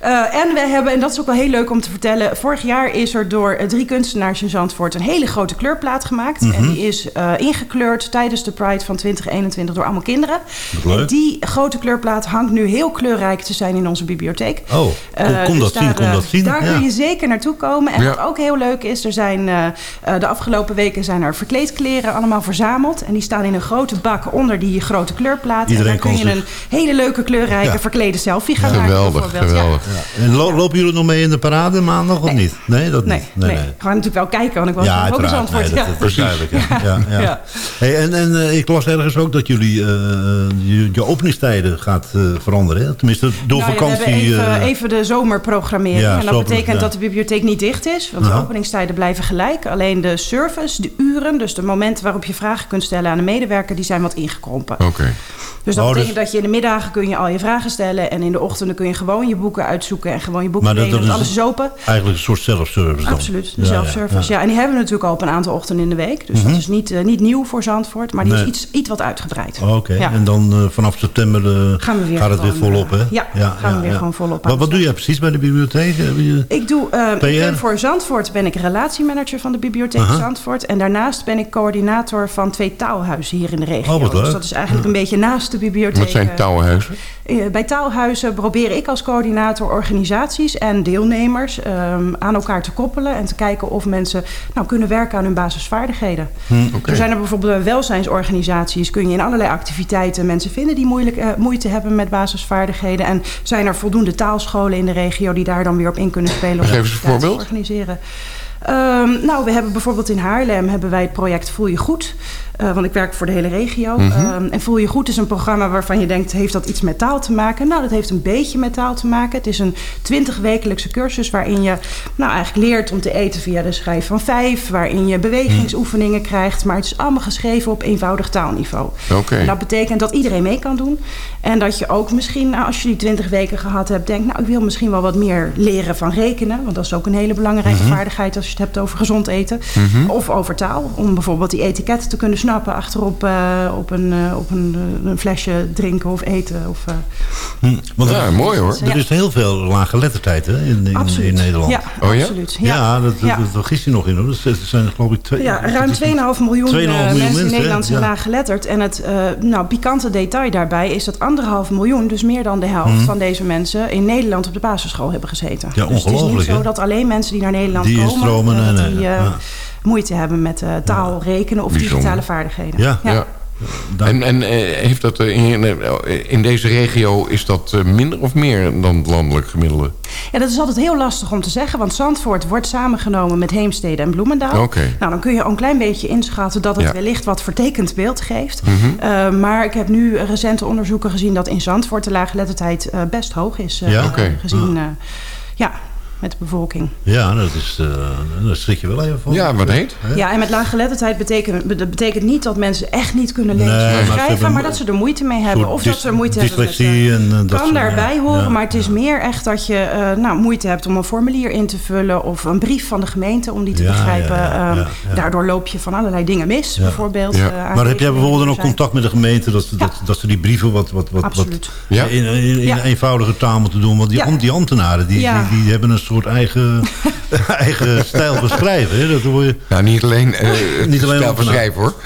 Speaker 8: eh, en we hebben, en dat is ook wel heel leuk om te vertellen... vorig jaar is er door drie kunstenaars in Zandvoort... een hele grote kleurplaat gemaakt.
Speaker 4: Mhm.
Speaker 8: En die is eh, ingekleurd tijdens de Pride van 2021 door allemaal kinderen.
Speaker 4: Wat leuk.
Speaker 8: En die grote kleurplaat hangt nu heel kleurrijk te zijn in onze bibliotheek.
Speaker 4: Oh, kom,
Speaker 8: Eh,
Speaker 4: kom
Speaker 8: dus
Speaker 4: dat zien,
Speaker 8: daar,
Speaker 4: kom
Speaker 8: eh,
Speaker 4: dat zien.
Speaker 8: Daar
Speaker 4: ja.
Speaker 8: kun je zeker naartoe komen. En
Speaker 5: Ja.
Speaker 8: wat ook heel leuk is, er zijn eh, eh, de afgelopen weken zijn er verkleedkleren allemaal verzameld. En die staan in een grote bak onder die grote kleurplaat.
Speaker 4: Iedereen
Speaker 8: en daar kun
Speaker 4: kan
Speaker 8: je een hele leuke kleurrijke
Speaker 4: Ja.
Speaker 8: verklede selfie gaan maken.
Speaker 5: Geweldig.
Speaker 8: Ja.
Speaker 5: geweldig.
Speaker 4: Ja. En lo- lopen jullie nog mee in de parade maandag of
Speaker 8: Nee.
Speaker 4: niet? Nee, dat
Speaker 8: Nee,
Speaker 4: niet.
Speaker 8: nee, Ik ga natuurlijk wel kijken, want ik was
Speaker 4: Ja,
Speaker 8: ook eens antwoord.
Speaker 4: Nee,
Speaker 8: ja.
Speaker 4: dat, dat is duidelijk. Ja. Ja, ja.
Speaker 8: Ja.
Speaker 4: Hey, en en ik las ergens ook dat jullie je, je openingstijden gaat eh, veranderen. Hè? Tenminste, door
Speaker 8: Nou ja,
Speaker 4: vakantie...
Speaker 8: we hebben even,
Speaker 4: eh,
Speaker 8: even de zomerprogrammering.
Speaker 4: Ja,
Speaker 8: en dat
Speaker 4: zomer,
Speaker 8: betekent
Speaker 4: ja.
Speaker 8: dat de bibliotheek niet dicht is. Want de openingstijden blijven gelijk. Alleen de service, de uren, dus de momenten waarop je vragen kunt stellen aan de medewerker... die zijn wat ingekrompen.
Speaker 5: Oké.
Speaker 8: Dus dat
Speaker 4: Oh,
Speaker 8: betekent
Speaker 4: dus-
Speaker 8: dat je in de middagen kun je al je vragen stellen... en in de ochtenden kun je gewoon je boeken uitzoeken... en gewoon je boeken
Speaker 4: Maar dat-
Speaker 8: lenen.
Speaker 4: dat is-
Speaker 8: alles is open.
Speaker 4: Eigenlijk een soort self-service dan.
Speaker 8: Absoluut, de
Speaker 4: Ja,
Speaker 8: zelfservice. Ja, en die hebben we natuurlijk al op een aantal ochtenden in de week. Dus dat is niet, eh, niet nieuw voor Zandvoort, maar die
Speaker 4: Mhm. Nee.
Speaker 8: is iets, iets wat uitgebreid.
Speaker 4: Oh, Oké,
Speaker 8: Ja.
Speaker 4: en dan eh, vanaf september eh,
Speaker 8: Gaan we weer
Speaker 4: gaat het weer volop, hè?
Speaker 8: eh, ja, gaan we weer gewoon volop aan
Speaker 4: Wat, doe jij precies bij de bibliotheek? Heb je-
Speaker 8: Ik doe eh, ik voor Zandvoort ben ik relatiemanager van de bibliotheek. Zandvoort. En daarnaast ben ik coördinator van twee taalhuizen hier in de regio.
Speaker 4: Oh, wat leuk.
Speaker 8: Dus dat is eigenlijk een beetje naast de bibliotheek.
Speaker 5: Wat zijn
Speaker 8: eh, Bij taalhuizen probeer ik als coördinator organisaties en deelnemers ehm, aan elkaar te koppelen. En te kijken of mensen nou, kunnen werken aan hun basisvaardigheden.
Speaker 4: Hm.
Speaker 8: Er zijn er bijvoorbeeld bij welzijnsorganisaties. Kun je in allerlei activiteiten mensen vinden die moeilijk, eh, moeite hebben met basisvaardigheden. En zijn er voldoende taalscholen in de regio die daar dan weer op in kunnen spelen.
Speaker 5: Geef eens een
Speaker 8: activiteiten
Speaker 5: voorbeeld.
Speaker 8: organiseren. Ehm, nou, we hebben bijvoorbeeld in Haarlem hebben wij het project Voel je goed. Eh, want ik werk voor de hele regio.
Speaker 5: Mhm.
Speaker 8: Ehm, en Voel je goed is een programma waarvan je denkt... heeft dat iets met taal te maken? Nou, dat heeft een beetje met taal te maken. Het is een 20-wekelijkse cursus waarin je nou, eigenlijk leert om te eten via de schrijf van vijf. Waarin je bewegingsoefeningen krijgt. Maar het is allemaal geschreven op eenvoudig taalniveau.
Speaker 5: Oké.
Speaker 8: En dat betekent dat iedereen mee kan doen. En dat je ook misschien, nou, als je die 20 weken gehad hebt, denkt, nou, ik wil misschien wel wat meer leren van rekenen. Want dat is ook een hele belangrijke
Speaker 5: Mhm.
Speaker 8: vaardigheid als je het hebt over gezond eten. Of over taal. Om bijvoorbeeld die etiketten te kunnen snappen achterop eh, op, een, eh, op een, eh, een flesje drinken of eten. Of, eh,
Speaker 4: Hm, Want
Speaker 5: Ja,
Speaker 4: er,
Speaker 5: mooi hoor.
Speaker 4: er is heel veel lage lettertijd hè, in, in,
Speaker 8: absoluut.
Speaker 4: in Nederland.
Speaker 8: Ja,
Speaker 5: Oh ja?
Speaker 8: absoluut.
Speaker 4: Ja, dat, dat,
Speaker 8: Ja.
Speaker 4: dat vergis je nog in. Hoor. Dus er zijn geloof ik twee...
Speaker 8: Ja, ruim 2,5 miljoen,
Speaker 4: 2,5
Speaker 8: eh,
Speaker 4: miljoen
Speaker 8: mensen in
Speaker 4: mensen,
Speaker 8: Nederland zijn
Speaker 4: Ja.
Speaker 8: laag geletterd. En het eh, nou, pikante detail daarbij is dat anderhalf miljoen, dus meer dan de helft van deze mensen, in Nederland op de basisschool hebben gezeten.
Speaker 4: Ja,
Speaker 8: dus het is niet
Speaker 4: ongelooflijk,
Speaker 8: zo dat alleen mensen die naar Nederland
Speaker 4: Die
Speaker 8: komen,
Speaker 4: instromen, nee,
Speaker 8: dat
Speaker 4: nee,
Speaker 8: die eh,
Speaker 4: ja.
Speaker 8: Moeite hebben met eh, taal, rekenen of
Speaker 5: Bijzonder.
Speaker 8: digitale vaardigheden.
Speaker 4: Ja.
Speaker 5: Ja. En, en eh, heeft dat eh, in, in deze regio is dat minder of meer dan het landelijk gemiddelde?
Speaker 8: Ja, dat is altijd heel lastig om te zeggen, want Zandvoort wordt samengenomen met Heemstede en Bloemendaal.
Speaker 5: Oké.
Speaker 8: Nou, dan kun je al een klein beetje inschatten dat het
Speaker 5: Ja.
Speaker 8: wellicht wat vertekend beeld geeft.
Speaker 5: Mhm.
Speaker 8: Eh, maar ik heb nu recente onderzoeken gezien dat in Zandvoort de laaggeletterdheid eh best hoog is. eh,
Speaker 4: Ja?
Speaker 5: Oké.
Speaker 8: Gezien, ja, met de bevolking.
Speaker 4: Ja, dat is, eh daar schrik je wel even van.
Speaker 5: Ja, wat heet?
Speaker 4: Hè?
Speaker 8: Ja, en met laaggeletterdheid betekent, dat betekent niet dat mensen echt niet kunnen lezen
Speaker 4: Nee,
Speaker 8: en schrijven, maar, dat ze er moeite mee hebben. Of dat ze er moeite hebben met... eh,
Speaker 4: en, eh, dat
Speaker 8: kan daarbij horen,
Speaker 4: Ja,
Speaker 8: maar het is
Speaker 4: ja.
Speaker 8: meer echt dat je eh, nou, moeite hebt om een formulier in te vullen of een brief van de gemeente om die te
Speaker 4: Ja,
Speaker 8: begrijpen.
Speaker 4: ja, ja,
Speaker 8: Ehm,
Speaker 4: ja, ja.
Speaker 8: Daardoor loop je van allerlei dingen mis,
Speaker 4: Ja.
Speaker 8: bijvoorbeeld.
Speaker 5: Ja.
Speaker 4: Maar heb jij bijvoorbeeld dan ook contact met de gemeente... dat, dat, dat ze die brieven wat, wat, wat, wat
Speaker 8: Absoluut.
Speaker 5: Ja?
Speaker 4: in, in, in
Speaker 8: Ja.
Speaker 4: eenvoudige taal moeten doen? Want die, die ambtenaren die,
Speaker 8: Ja.
Speaker 4: die, die hebben een soort eigen, eigen stijl van schrijven. Hè? Dat hoor je...
Speaker 5: Nou, niet alleen, eh
Speaker 4: Niet alleen
Speaker 5: stijl
Speaker 4: op-
Speaker 5: van schrijven hoor.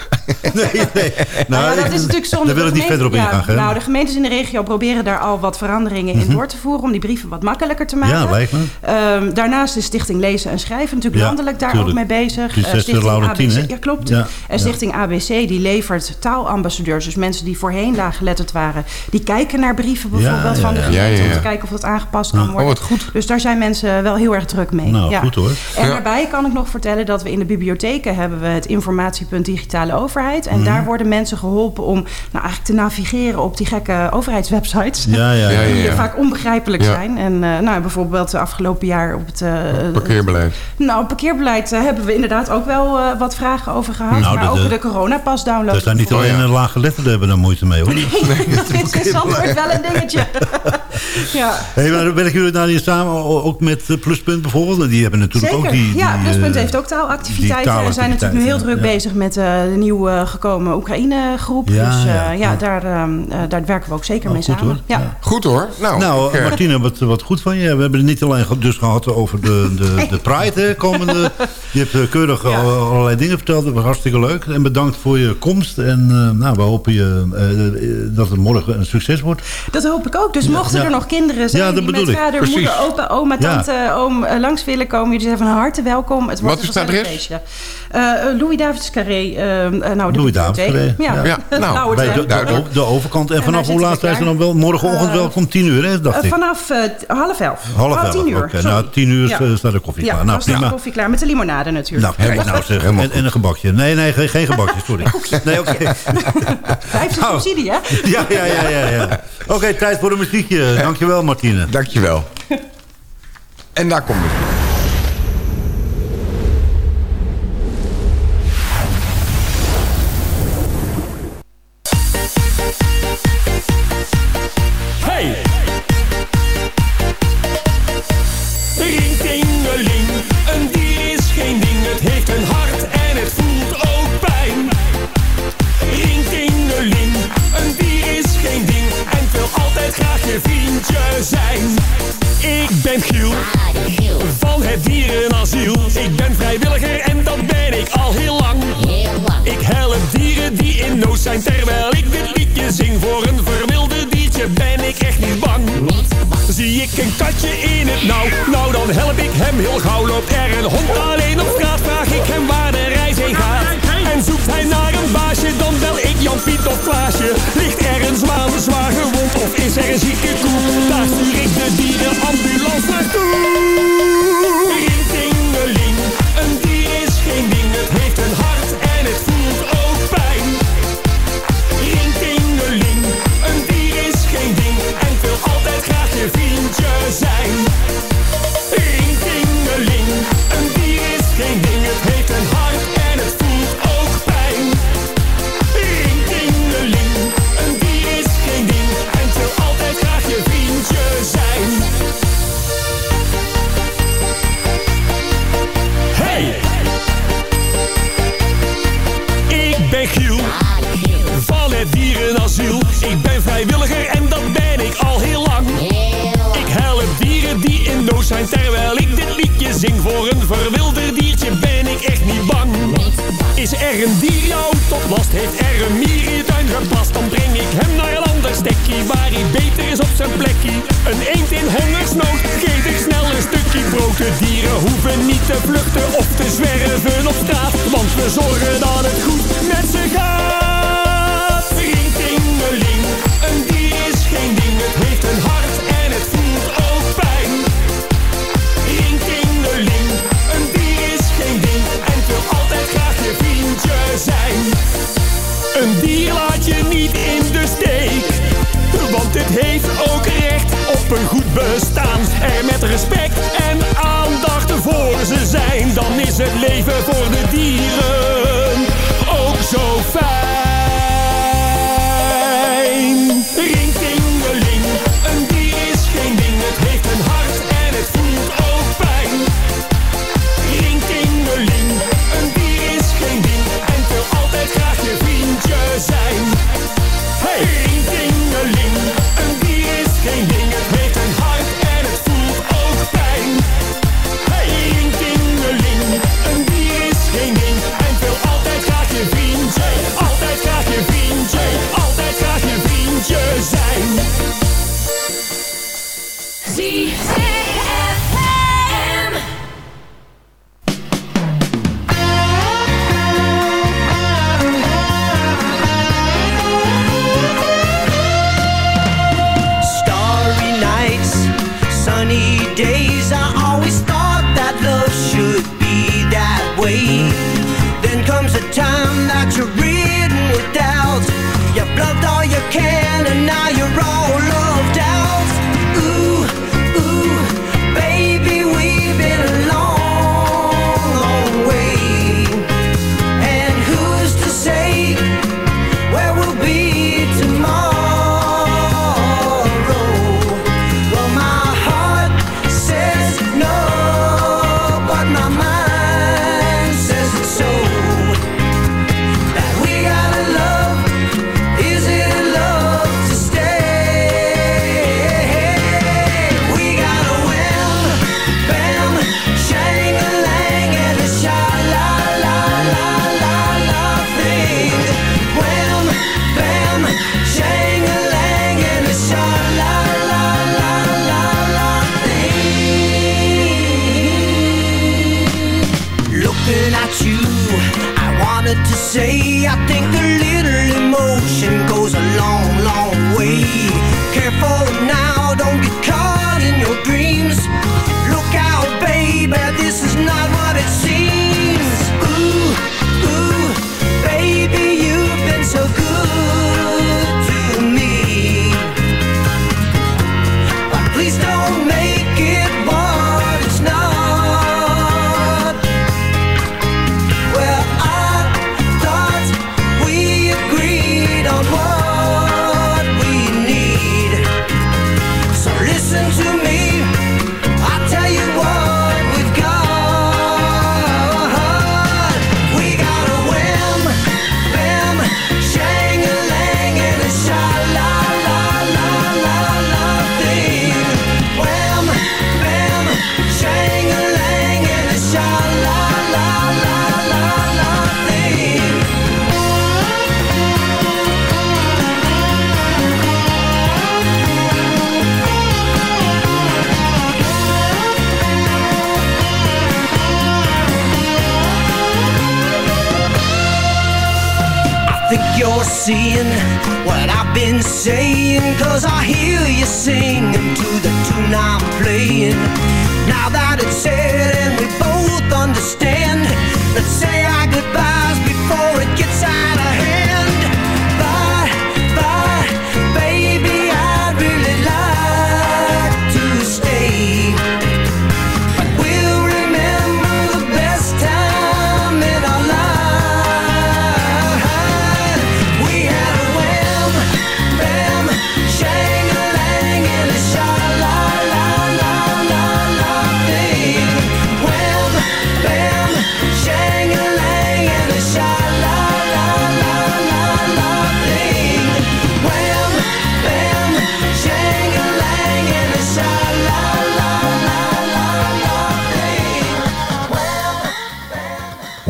Speaker 4: Nee, nee.
Speaker 8: Nou, ja, dat
Speaker 4: ik-
Speaker 8: is natuurlijk zonde.
Speaker 4: Daar wil ik
Speaker 8: De
Speaker 4: niet verder op ingaan.
Speaker 8: ja,
Speaker 4: hè?
Speaker 8: Nou, de gemeentes in de regio proberen daar al wat veranderingen in door te voeren... om die brieven wat makkelijker te maken.
Speaker 4: ja, lijkt me.
Speaker 8: Ehm, daarnaast is Stichting Lezen en Schrijven natuurlijk
Speaker 4: Ja,
Speaker 8: landelijk daar
Speaker 4: tuurlijk.
Speaker 8: ook mee bezig.
Speaker 4: Prinses
Speaker 8: Eh, Stichting
Speaker 4: Laurentien, hè?
Speaker 8: ABC, ja, klopt.
Speaker 4: Ja,
Speaker 8: En
Speaker 4: ja.
Speaker 8: Stichting ABC die levert taalambassadeurs. Dus mensen die voorheen laaggeletterd waren. Die kijken naar brieven bijvoorbeeld
Speaker 4: ja,
Speaker 8: van de
Speaker 4: ja.
Speaker 8: gemeente...
Speaker 5: Ja, ja, ja.
Speaker 8: om te kijken of dat aangepast kan
Speaker 5: Oh,
Speaker 8: worden.
Speaker 5: wat goed.
Speaker 8: Dus daar zijn mensen wel heel erg druk mee.
Speaker 4: Nou,
Speaker 8: ja.
Speaker 4: goed hoor.
Speaker 8: En
Speaker 5: Ja.
Speaker 8: daarbij kan ik nog vertellen dat we in de bibliotheken hebben we het informatiepunt digitale overheid.
Speaker 4: Mhm.
Speaker 8: En daar worden mensen geholpen om nou, eigenlijk te navigeren op die gekke overheidswebsites.
Speaker 4: Ja, ja,
Speaker 5: Ja,
Speaker 4: ja.
Speaker 8: Die vaak onbegrijpelijk
Speaker 5: Ja.
Speaker 8: zijn. En eh, nou, bijvoorbeeld de afgelopen jaar op het... eh,
Speaker 5: Parkeerbeleid.
Speaker 8: nou, parkeerbeleid eh, hebben we inderdaad ook wel eh, wat vragen over gehad.
Speaker 4: Nou,
Speaker 8: maar
Speaker 4: de-
Speaker 8: ook
Speaker 4: de-
Speaker 8: coronapas download.
Speaker 4: Daar zijn niet alleen
Speaker 5: Oh,
Speaker 4: eh, lage letterden hebben daar moeite mee hoor.
Speaker 8: dat is in Zandvoort wel een dingetje. ja.
Speaker 4: Hey, maar werken jullie daar hier samen ook met eh, Pluspunt bijvoorbeeld? Die hebben natuurlijk
Speaker 8: Zeker.
Speaker 4: ook die... die
Speaker 8: ja, Pluspunt
Speaker 4: eh,
Speaker 8: heeft ook taalactiviteiten.
Speaker 4: die
Speaker 8: en zijn natuurlijk nu heel druk bezig met eh, de nieuw gekomen Oekraïne-groep.
Speaker 4: Ja,
Speaker 8: dus eh,
Speaker 4: ja,
Speaker 8: ja,
Speaker 4: ja.
Speaker 8: Daar, ehm, eh, daar werken we ook zeker mee
Speaker 4: goed,
Speaker 8: samen.
Speaker 4: hoor.
Speaker 8: Ja.
Speaker 4: Ja.
Speaker 5: Goed hoor. Nou,
Speaker 4: Nou,
Speaker 5: ik,
Speaker 4: Martine, wat, wat goed van je. We hebben het niet alleen dus gehad over de, de, de Pride hè, komende. Je hebt eh, keurig
Speaker 8: Ja.
Speaker 4: al- allerlei dingen verteld. Dat was hartstikke leuk. En bedankt voor je komst. En eh, nou, we hopen je, eh, dat het morgen een succes wordt.
Speaker 8: Dat hoop ik ook. Dus mochten
Speaker 4: ja.
Speaker 8: er nog kinderen zijn
Speaker 4: Ja,
Speaker 8: die met
Speaker 4: ik.
Speaker 8: vader,
Speaker 5: Precies.
Speaker 8: moeder, opa, oma, tante, oom eh, langs willen komen. Jullie zijn van harte welkom. Het wordt
Speaker 5: Wat
Speaker 8: een
Speaker 5: is het adres?
Speaker 8: feestje. Eh, eh, Louis Davids Carré. eh, eh, nou, de
Speaker 4: Louis Davids. Carré,
Speaker 8: Ja,
Speaker 5: ja. Ja, nou,
Speaker 8: Nou,
Speaker 4: de, de, de overkant. En vanaf hoe laat zijn ze dan wel? Morgenochtend
Speaker 8: Eh,
Speaker 4: welkom, tien uur, hè, dacht ik.
Speaker 8: vanaf eh, half elf.
Speaker 4: Half elf,
Speaker 8: tien uur.
Speaker 4: oké.
Speaker 8: sorry.
Speaker 4: Nou, tien uur
Speaker 8: Ja.
Speaker 4: staat de koffie
Speaker 8: Ja,
Speaker 4: klaar.
Speaker 8: dan
Speaker 4: Nou,
Speaker 8: is de
Speaker 4: prima.
Speaker 8: koffie klaar met de limonade natuurlijk.
Speaker 4: Nou, kijk, nou zeg. En, en een gebakje. Nee, nee, geen, geen gebakje, sorry. Nee, oké.
Speaker 8: Vijf is
Speaker 4: Nou.
Speaker 8: subsidie, hè?
Speaker 4: Ja, ja, ja, ja. ja. Oké, tijd voor een muziekje. Dankjewel, Martine.
Speaker 5: Dankjewel. En daar komt het.
Speaker 2: Zijn terwijl ik dit liedje zing. Voor een verwilderd diertje ben ik echt niet bang. Zie ik een katje in het nauw, nou dan help ik hem heel gauw. Loopt er een hond alleen op straat, vraag ik hem waar de reis heen gaat. En zoekt hij naar een baasje, dan bel ik Jan Piet of Klaasje. Ligt er een zwaan zwaar gewond of is er een zieke koe? Daar stuur ik de dierenambulance naartoe.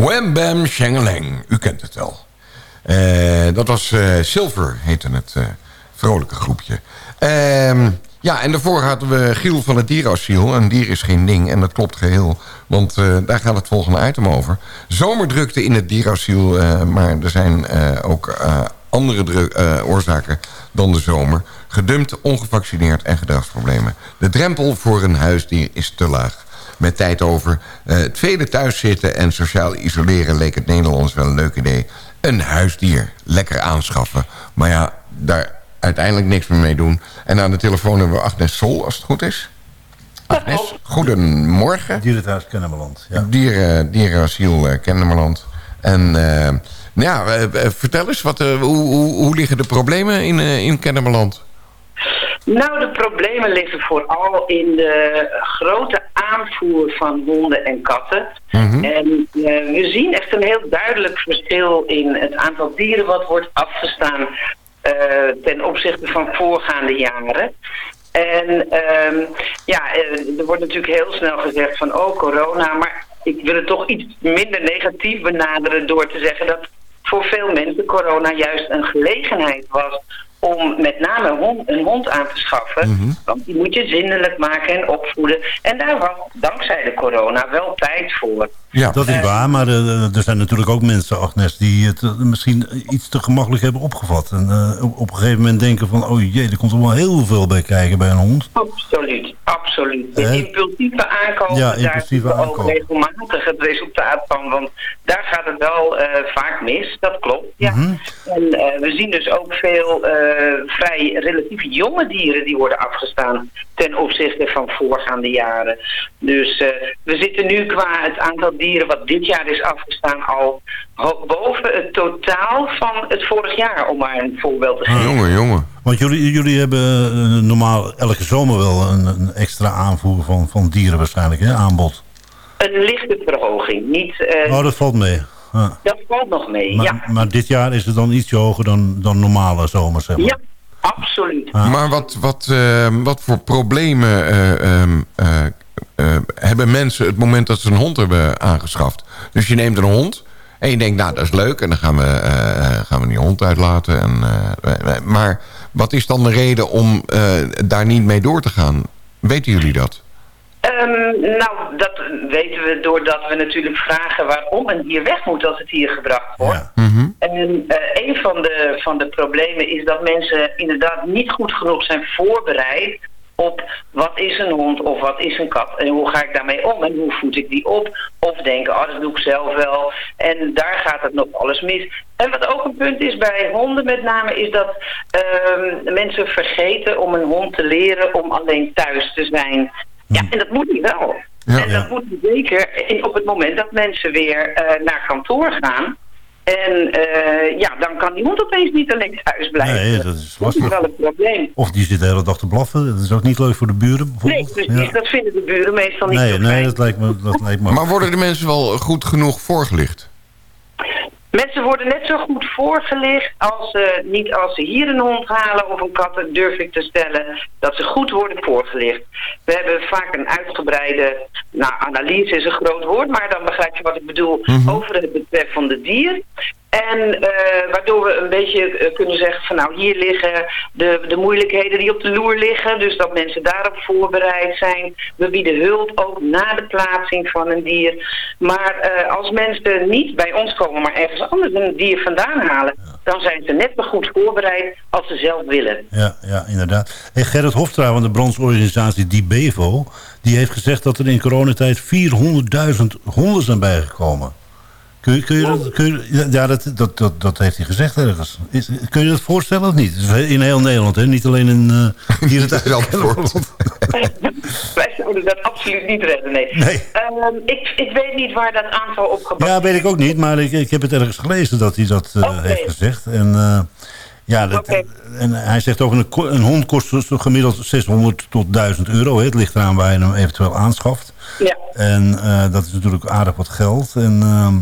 Speaker 9: Wham Bam.
Speaker 5: U kent het wel. Eh, dat was eh, Silver, heette het eh, vrolijke groepje. Ehm, ja, en daarvoor hadden we Giel van het dierenasiel. Een dier is geen ding, en dat klopt geheel. Want daar gaat het volgende item over. Zomerdrukte in het dierasiel, maar er zijn ook andere oorzaken dan de zomer. Gedumpt, ongevaccineerd en gedragsproblemen. De drempel voor een huisdier is te laag met tijd over. Eh, het vele thuiszitten en sociaal isoleren leek het Nederlands wel een leuk idee. Een huisdier, lekker aanschaffen. Maar ja, daar uiteindelijk niks meer mee doen. En aan de telefoon hebben we Agnes Sol, als het goed is. Agnes, goedemorgen.
Speaker 4: Dierenthuis Kennemerland. Ja.
Speaker 5: Dieren, dierenasiel uh, Kennemerland. En eh, nou ja, eh, eh, vertel eens, wat, eh, hoe, hoe, hoe liggen de problemen in, eh, in Kennemerland?
Speaker 10: Nou, de problemen liggen vooral in de grote aanvoer van honden en katten.
Speaker 5: Mhm.
Speaker 10: En eh, we zien echt een heel duidelijk verschil in het aantal dieren wat wordt afgestaan eh, ten opzichte van voorgaande jaren. En ehm, ja, eh, er wordt natuurlijk heel snel gezegd van oh corona, maar ik wil het toch iets minder negatief benaderen door te zeggen dat voor veel mensen corona juist een gelegenheid was om met name een hond, een hond aan te schaffen. Want die moet je zindelijk maken en opvoeden. En daar was dankzij de corona wel tijd voor.
Speaker 5: Ja.
Speaker 4: Dat is waar, maar eh, er zijn natuurlijk ook mensen, Agnes... die het eh, misschien iets te gemakkelijk hebben opgevat. En eh, op- op een gegeven moment denken van... oh jee, er komt er wel heel veel bij kijken bij een hond.
Speaker 10: Absoluut, absoluut. De impulsieve aankopen,
Speaker 4: Ja,
Speaker 10: daar
Speaker 4: impulsieve
Speaker 10: zien we ook regelmatig het resultaat van. Want daar gaat het wel eh, vaak mis, dat klopt. Ja.
Speaker 4: Mhm.
Speaker 10: En eh, we zien dus ook veel eh, vrij relatief jonge dieren die worden afgestaan ten opzichte van voorgaande jaren. Dus eh, we zitten nu qua het aantal dieren wat dit jaar is afgestaan al boven het totaal van het vorig jaar, om maar een voorbeeld te geven.
Speaker 5: Jongen, jongen.
Speaker 4: Want jullie, jullie hebben eh, normaal elke zomer wel een, een extra aanvoer van, van dieren waarschijnlijk, hè? aanbod.
Speaker 10: Een lichte verhoging, niet... eh,
Speaker 4: Oh, dat valt mee. Ja.
Speaker 10: Dat valt nog mee,
Speaker 4: Maar,
Speaker 10: ja.
Speaker 4: maar dit jaar is het dan ietsje hoger dan, dan normale zomers, zeg maar.
Speaker 10: Ja, absoluut.
Speaker 5: Maar wat, wat, eh, wat voor problemen eh, hebben mensen het moment dat ze een hond hebben aangeschaft? Dus je neemt een hond en je denkt, nou dat is leuk en dan gaan we, eh, gaan we die hond uitlaten. En, eh, maar wat is dan de reden om eh, daar niet mee door te gaan? Weten jullie dat?
Speaker 10: Ehm, nou, dat weten we doordat we natuurlijk vragen waarom een dier weg moet als het hier gebracht wordt. En eh, een van de, van de problemen is dat mensen inderdaad niet goed genoeg zijn voorbereid op wat is een hond of wat is een kat en hoe ga ik daarmee om en hoe voed ik die op. Of denken, oh dat doe ik zelf wel en daar gaat het nog alles mis. En wat ook een punt is bij honden met name is dat ehm, mensen vergeten om een hond te leren om alleen thuis te zijn. Ja, en dat moet niet wel.
Speaker 5: Ja.
Speaker 10: en dat moet niet zeker in, op het moment dat mensen weer eh, naar kantoor gaan. En eh, ja, dan kan die hond opeens niet alleen thuis blijven.
Speaker 4: Nee, dat is
Speaker 10: Dat is
Speaker 4: lastig.
Speaker 10: wel een probleem.
Speaker 4: Of die zit de hele dag te blaffen. Dat is ook niet leuk voor de buren,
Speaker 10: Nee,
Speaker 4: bijvoorbeeld.
Speaker 10: precies.
Speaker 4: Ja.
Speaker 10: Dat vinden de buren meestal niet
Speaker 4: Nee,
Speaker 10: zo
Speaker 4: nee
Speaker 10: fijn.
Speaker 4: dat lijkt me, dat lijkt me
Speaker 5: Maar worden de mensen wel goed genoeg voorgelicht?
Speaker 10: Mensen worden net zo goed voorgelicht als ze, niet als ze hier een hond halen of een kat, durf ik te stellen, dat ze goed worden voorgelicht. We hebben vaak een uitgebreide, nou analyse is een groot woord, maar dan begrijp je wat ik bedoel, over het betreffende dier. En eh, waardoor we een beetje eh, kunnen zeggen van nou hier liggen de, de moeilijkheden die op de loer liggen. Dus dat mensen daarop voorbereid zijn. We bieden hulp ook na de plaatsing van een dier. Maar eh, als mensen niet bij ons komen, maar ergens anders een dier vandaan halen, dan zijn ze net zo goed voorbereid als ze zelf willen.
Speaker 4: Ja, ja inderdaad. Hey, Gerrit Hofstra van de brandsorganisatie DiBevo... die heeft gezegd dat er in coronatijd 400.000 honden zijn bijgekomen. Kun je, kun je dat... Kun je, ja, dat, dat, dat, dat heeft hij gezegd ergens. Is, kun je dat voorstellen of niet? Is In heel Nederland, hè? Niet alleen in uh, hier het
Speaker 10: Wij zouden dat absoluut niet redden, nee.
Speaker 4: Nee.
Speaker 10: Ehm, ik, ik weet niet waar dat aantal op gebaseerd
Speaker 4: Ja, weet ik ook niet, maar ik, ik heb het ergens gelezen dat hij dat eh, heeft gezegd. En, eh, ja, dat, en hij zegt ook, een, een hond kost gemiddeld 600 tot 1000 euro. Hè. Het ligt eraan waar je hem eventueel aanschaft.
Speaker 10: Ja.
Speaker 4: En eh, dat is natuurlijk aardig wat geld. En, ehm,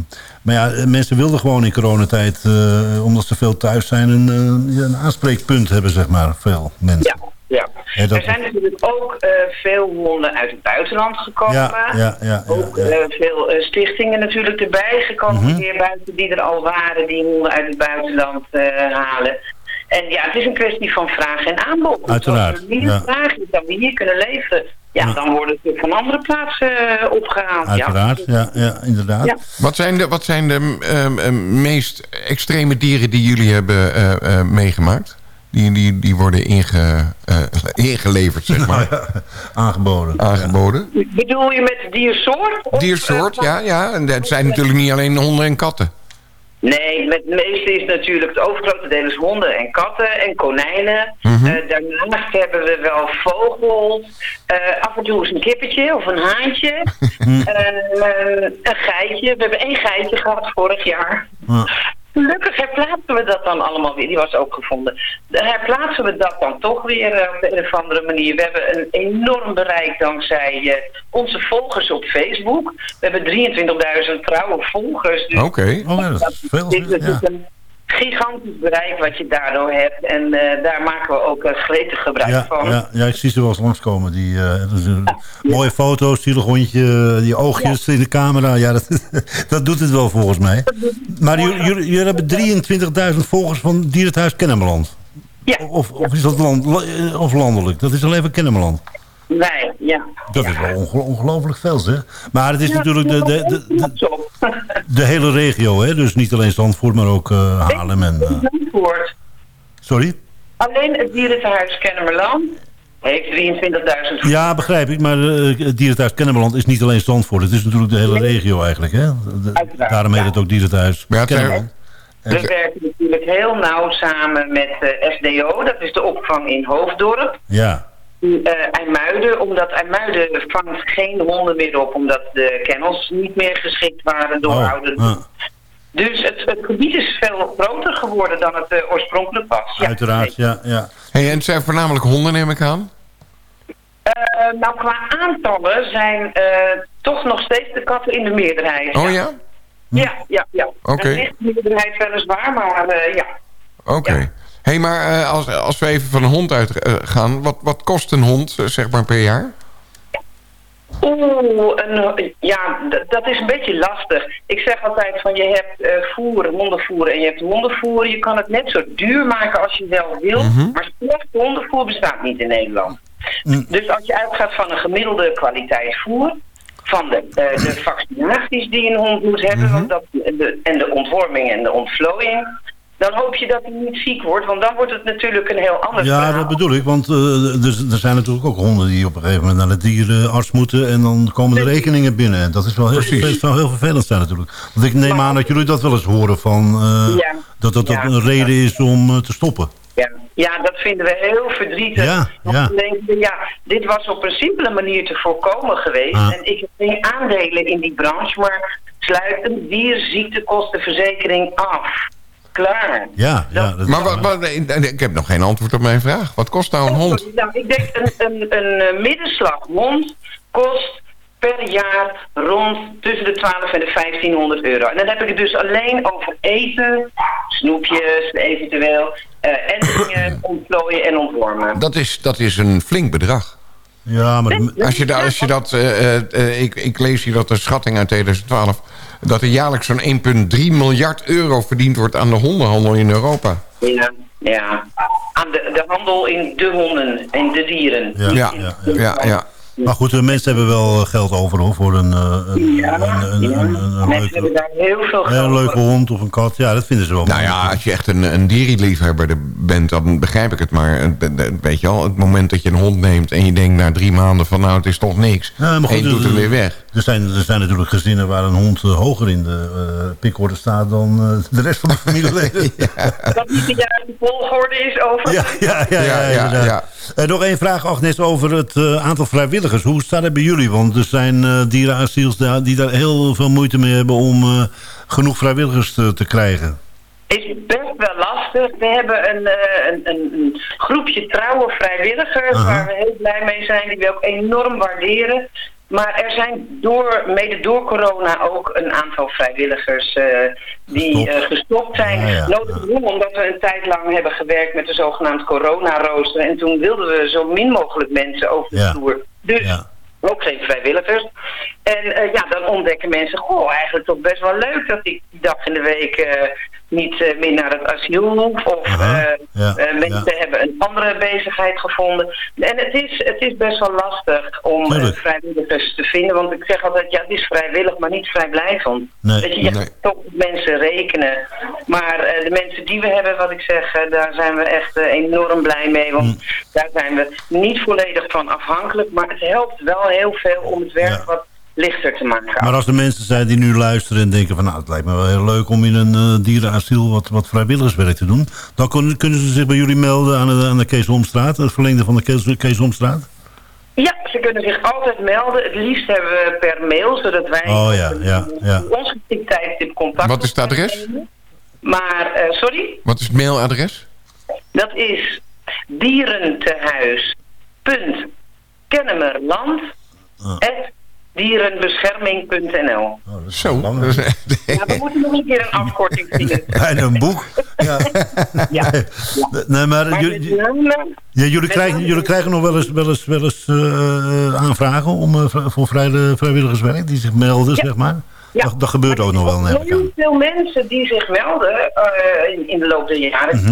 Speaker 4: maar ja, mensen wilden gewoon in coronatijd, eh, omdat ze veel thuis zijn, een, eh, een aanspreekpunt hebben, zeg maar, veel mensen.
Speaker 10: Ja, ja. Er zijn natuurlijk ook eh, veel honden uit het buitenland gekomen.
Speaker 4: Ja, ja, ja,
Speaker 10: ook veel stichtingen natuurlijk erbij gekomen
Speaker 4: Mhm.
Speaker 10: hier buiten die er al waren, die honden uit het buitenland halen. En ja, het is een kwestie van vraag en aanbod.
Speaker 4: Uiteraard,
Speaker 10: Als er meer vraag is dan we hier kunnen leveren, ja, dan worden ze van andere plaatsen eh, opgehaald.
Speaker 4: Uiteraard, ja, ja inderdaad.
Speaker 10: Ja.
Speaker 5: Wat zijn de, wat zijn de ehm, ehm, meest extreme dieren die jullie hebben eh, eh, meegemaakt? Die, die, die worden inge, eh, ingeleverd, zeg maar.
Speaker 4: Nou ja, aangeboden.
Speaker 5: Aangeboden.
Speaker 10: Bedoel je met diersoort? Of,
Speaker 5: Diersoort, ja, ja. En dat zijn natuurlijk niet alleen honden en katten.
Speaker 10: Nee, het meeste is natuurlijk het overgrote deel is honden en katten en konijnen.
Speaker 5: Mhm.
Speaker 10: Eh, daarnaast hebben we wel vogels. Eh, af en toe is een kippetje of een haantje. Eh, een geitje. We hebben één geitje gehad vorig jaar. Gelukkig herplaatsen we dat dan allemaal weer. Die was ook gevonden. Herplaatsen we dat dan toch weer eh, op de een of andere manier. We hebben een enorm bereik dankzij eh, onze volgers op Facebook. We hebben 23.000 trouwe volgers. Dus
Speaker 5: Oké.
Speaker 4: Oh ja, dat is veel.
Speaker 10: dit
Speaker 4: Ja.
Speaker 10: Gigantisch bereik wat je daardoor hebt. En eh, daar maken we ook uh, gretig gebruik
Speaker 4: Ja,
Speaker 10: van.
Speaker 4: ja, ja, ik zie ze wel eens langskomen. Die, eh, Mooie foto's, zielig hondje, die oogjes in de camera. Ja, dat, dat doet het wel volgens mij. Maar jullie, hebben 23.000 volgers van Dierenthuis Kennemerland.
Speaker 10: Ja.
Speaker 4: Of, of is dat land, of landelijk? Dat is alleen van Kennemerland.
Speaker 10: Wij, ja.
Speaker 4: Dat is wel onge- ongelooflijk veel, zeg. Maar het is
Speaker 10: Ja,
Speaker 4: natuurlijk de, de, de, de, de hele regio, hè? Dus niet alleen Zandvoort, maar ook eh, Haarlem en... eh,
Speaker 10: Zandvoort.
Speaker 4: sorry?
Speaker 10: Alleen het dierentehuis Kennemerland heeft 23.000
Speaker 4: Ja, begrijp ik. Maar eh, het Dierenthuis Kennemerland is niet alleen Zandvoort. Het is natuurlijk de hele regio eigenlijk, hè? De- daarom heet
Speaker 10: ja.
Speaker 4: het ook
Speaker 5: ja, zijn-
Speaker 4: Kennemerland.
Speaker 10: We werken natuurlijk heel nauw samen met eh, SDO, dat is de opvang in Hoofddorp.
Speaker 4: Ja,
Speaker 10: eh IJmuiden, omdat IJmuiden vangt geen honden meer op, omdat de kennels niet meer geschikt waren door
Speaker 4: Oh,
Speaker 10: ouderen.
Speaker 4: ah.
Speaker 10: Dus het, het gebied is veel groter geworden dan het eh, oorspronkelijk was. Ja.
Speaker 4: uiteraard. Ja, ja.
Speaker 5: Hey, en het zijn voornamelijk honden, neem ik aan?
Speaker 10: Eh, nou, qua aantallen zijn eh, toch nog steeds de katten in de meerderheid.
Speaker 5: Oh ja?
Speaker 10: Ja, ja, ja.
Speaker 5: Oké.
Speaker 10: Een lichte meerderheid weliswaar, maar eh, ja.
Speaker 5: Oké.
Speaker 10: Ja.
Speaker 5: Hey, maar eh, als, als we even van een hond uitgaan... wat, wat kost een hond, eh, zeg maar, per jaar?
Speaker 10: Oeh, een, ja, dat is een beetje lastig. Ik zeg altijd van je hebt eh, voer, hondenvoer en je hebt hondenvoer. Je kan het net zo duur maken als je zelf wil.
Speaker 5: Mhm.
Speaker 10: Maar slecht hondenvoer bestaat niet in Nederland.
Speaker 4: Mm.
Speaker 10: Dus als je uitgaat van een gemiddelde kwaliteit voer... van de, eh, de vaccinaties die een hond moet hebben...
Speaker 5: Mhm.
Speaker 10: want dat, de, en de ontworming en de ontvlooiing... dan hoop je dat hij niet ziek wordt... want dan wordt het natuurlijk een heel ander
Speaker 4: ja,
Speaker 10: verhaal.
Speaker 4: dat bedoel ik. Want eh, er, er zijn natuurlijk ook honden die op een gegeven moment naar de dierenarts moeten. En dan komen de rekeningen binnen. En dat is wel heel, dat zou heel vervelend zijn natuurlijk. Want ik neem aan dat jullie dat wel eens horen van... eh,
Speaker 10: Ja.
Speaker 4: dat dat
Speaker 10: Ja.
Speaker 4: ook een reden is om eh, te stoppen.
Speaker 10: Ja, ja, dat vinden we heel verdrietig.
Speaker 4: Ja,
Speaker 10: Want
Speaker 4: ja.
Speaker 10: we denken, ja, dit was op een simpele manier te voorkomen geweest.
Speaker 4: Ah.
Speaker 10: En ik heb geen aandelen in die branche, maar sluit een dierziektekostenverzekering af. Klaar.
Speaker 4: Ja, ja.
Speaker 10: Dat-
Speaker 5: Maar wat, wat, eh, ik heb nog geen antwoord op mijn vraag. Wat kost nou een hond?
Speaker 10: Nou, ik denk een, een, een eh, middenslag hond kost per jaar rond tussen de 12 en de 1500 euro. En dan heb ik het dus alleen over eten, snoepjes eventueel, eh en dingen, ontplooien en ontwormen.
Speaker 5: Dat is, dat is een flink bedrag.
Speaker 4: Ja, maar...
Speaker 5: Als je, da- als je dat, eh, eh, eh, ik, ik lees hier dat de schatting uit 2012... dat er jaarlijks zo'n 1,3 miljard euro verdiend wordt aan de hondenhandel in Europa.
Speaker 10: Ja, ja. Aan de, de handel in de honden en de dieren.
Speaker 4: Ja,
Speaker 5: Ja,
Speaker 4: ja,
Speaker 5: ja, ja.
Speaker 4: Maar goed, de mensen hebben wel eh, geld over hoor, voor een, eh, een,
Speaker 10: Ja,
Speaker 4: een, een,
Speaker 10: ja.
Speaker 4: een, een, een
Speaker 10: Mensen hebben
Speaker 4: leuke,
Speaker 10: daar heel veel
Speaker 4: een
Speaker 10: geld
Speaker 4: leuke
Speaker 10: voor.
Speaker 4: hond of een kat. Ja, dat vinden ze wel
Speaker 5: Nou
Speaker 4: mooi.
Speaker 5: ja, als je echt een, een dierenliefhebber bent, dan begrijp ik het. Maar weet je al, het moment dat je een hond neemt... en je denkt na drie maanden van nou, het is toch niks.
Speaker 4: Ja, maar
Speaker 5: en je
Speaker 4: goed,
Speaker 5: doet hem weer weg.
Speaker 4: Er zijn, er zijn natuurlijk gezinnen waar een hond eh, hoger in de uh, pikorde staat dan eh, de rest van de familieleden. ja.
Speaker 10: Dat niet de juiste volgorde is over.
Speaker 4: Ja, ja, ja, ja,
Speaker 5: Ja, ja,
Speaker 4: inderdaad.
Speaker 5: ja.
Speaker 4: Eh, nog één vraag, Agnes, over het eh, aantal vrijwilligers. Hoe staat het bij jullie? Want er zijn eh dierenasiels daar, die daar heel veel moeite mee hebben om eh, genoeg vrijwilligers te, te krijgen.
Speaker 10: Is best wel lastig. We hebben een, eh, een, een, een groepje trouwe vrijwilligers
Speaker 4: Aha.
Speaker 10: waar we heel blij mee zijn, die we ook enorm waarderen. Maar er zijn door, mede door corona ook een aantal vrijwilligers eh, die
Speaker 4: Gestopt.
Speaker 10: eh, gestopt zijn.
Speaker 4: Ja, ja,
Speaker 10: Notabene omdat we een tijd lang hebben gewerkt met de zogenaamde corona-rooster. En toen wilden we zo min mogelijk mensen over de
Speaker 4: Ja.
Speaker 10: vloer. Dus ook geen vrijwilligers. En eh, ja, dan ontdekken mensen, goh, eigenlijk toch best wel leuk dat ik die dag in de week niet eh, meer naar het asiel hoef. Of eh,
Speaker 4: ja,
Speaker 10: eh, mensen hebben een andere bezigheid gevonden. En het is, het is best wel lastig om vrijwilligers te vinden. Want ik zeg altijd, ja, het is vrijwillig, maar niet vrijblijvend.
Speaker 4: Nee.
Speaker 10: Weet je,
Speaker 5: Nee.
Speaker 10: toch op mensen rekenen. Maar de mensen die we hebben, wat ik zeg, daar zijn we echt enorm blij mee. Want
Speaker 4: Mm.
Speaker 10: daar zijn we niet volledig van afhankelijk. Maar het helpt wel heel veel om het werk wat lichter te maken.
Speaker 4: Maar als er mensen zijn die nu luisteren en denken van... nou, het lijkt me wel heel leuk om in een eh, dierenasiel wat, wat vrijwilligerswerk te doen... dan kunnen, kunnen ze zich bij jullie melden aan de, aan de Kees Homstraat, het verlengde van de Kees, Kees Homstraat?
Speaker 10: Ja, ze kunnen zich altijd melden. Het liefst hebben we per mail, zodat wij
Speaker 4: Oh ja, ja, ja.
Speaker 10: geschikt tijdstip contact
Speaker 5: Wat is het adres?
Speaker 10: Maar, eh, sorry,
Speaker 5: Wat is het mailadres?
Speaker 10: dat is dierentehuis.kennemerland
Speaker 4: Ah.
Speaker 10: dierenbescherming.nl
Speaker 4: Oh, dat is
Speaker 5: Zo.
Speaker 10: Ja, we moeten nog een keer een afkorting vinden.
Speaker 4: Bijna een boek. Ja.
Speaker 10: Ja.
Speaker 4: Nee, maar
Speaker 10: Maar
Speaker 4: jullie,
Speaker 10: name-
Speaker 4: ja, jullie, krijgen, jullie krijgen nog wel eens, wel eens, wel eens eh, aanvragen om, eh, voor- voor vrij, vrijwilligerswerk die zich melden,
Speaker 10: Ja.
Speaker 4: zeg maar.
Speaker 10: Ja.
Speaker 4: Dat, dat gebeurt ook nog wel, aan.
Speaker 10: Heel veel mensen die zich melden eh, in, in de loop der jaren,
Speaker 4: Mhm.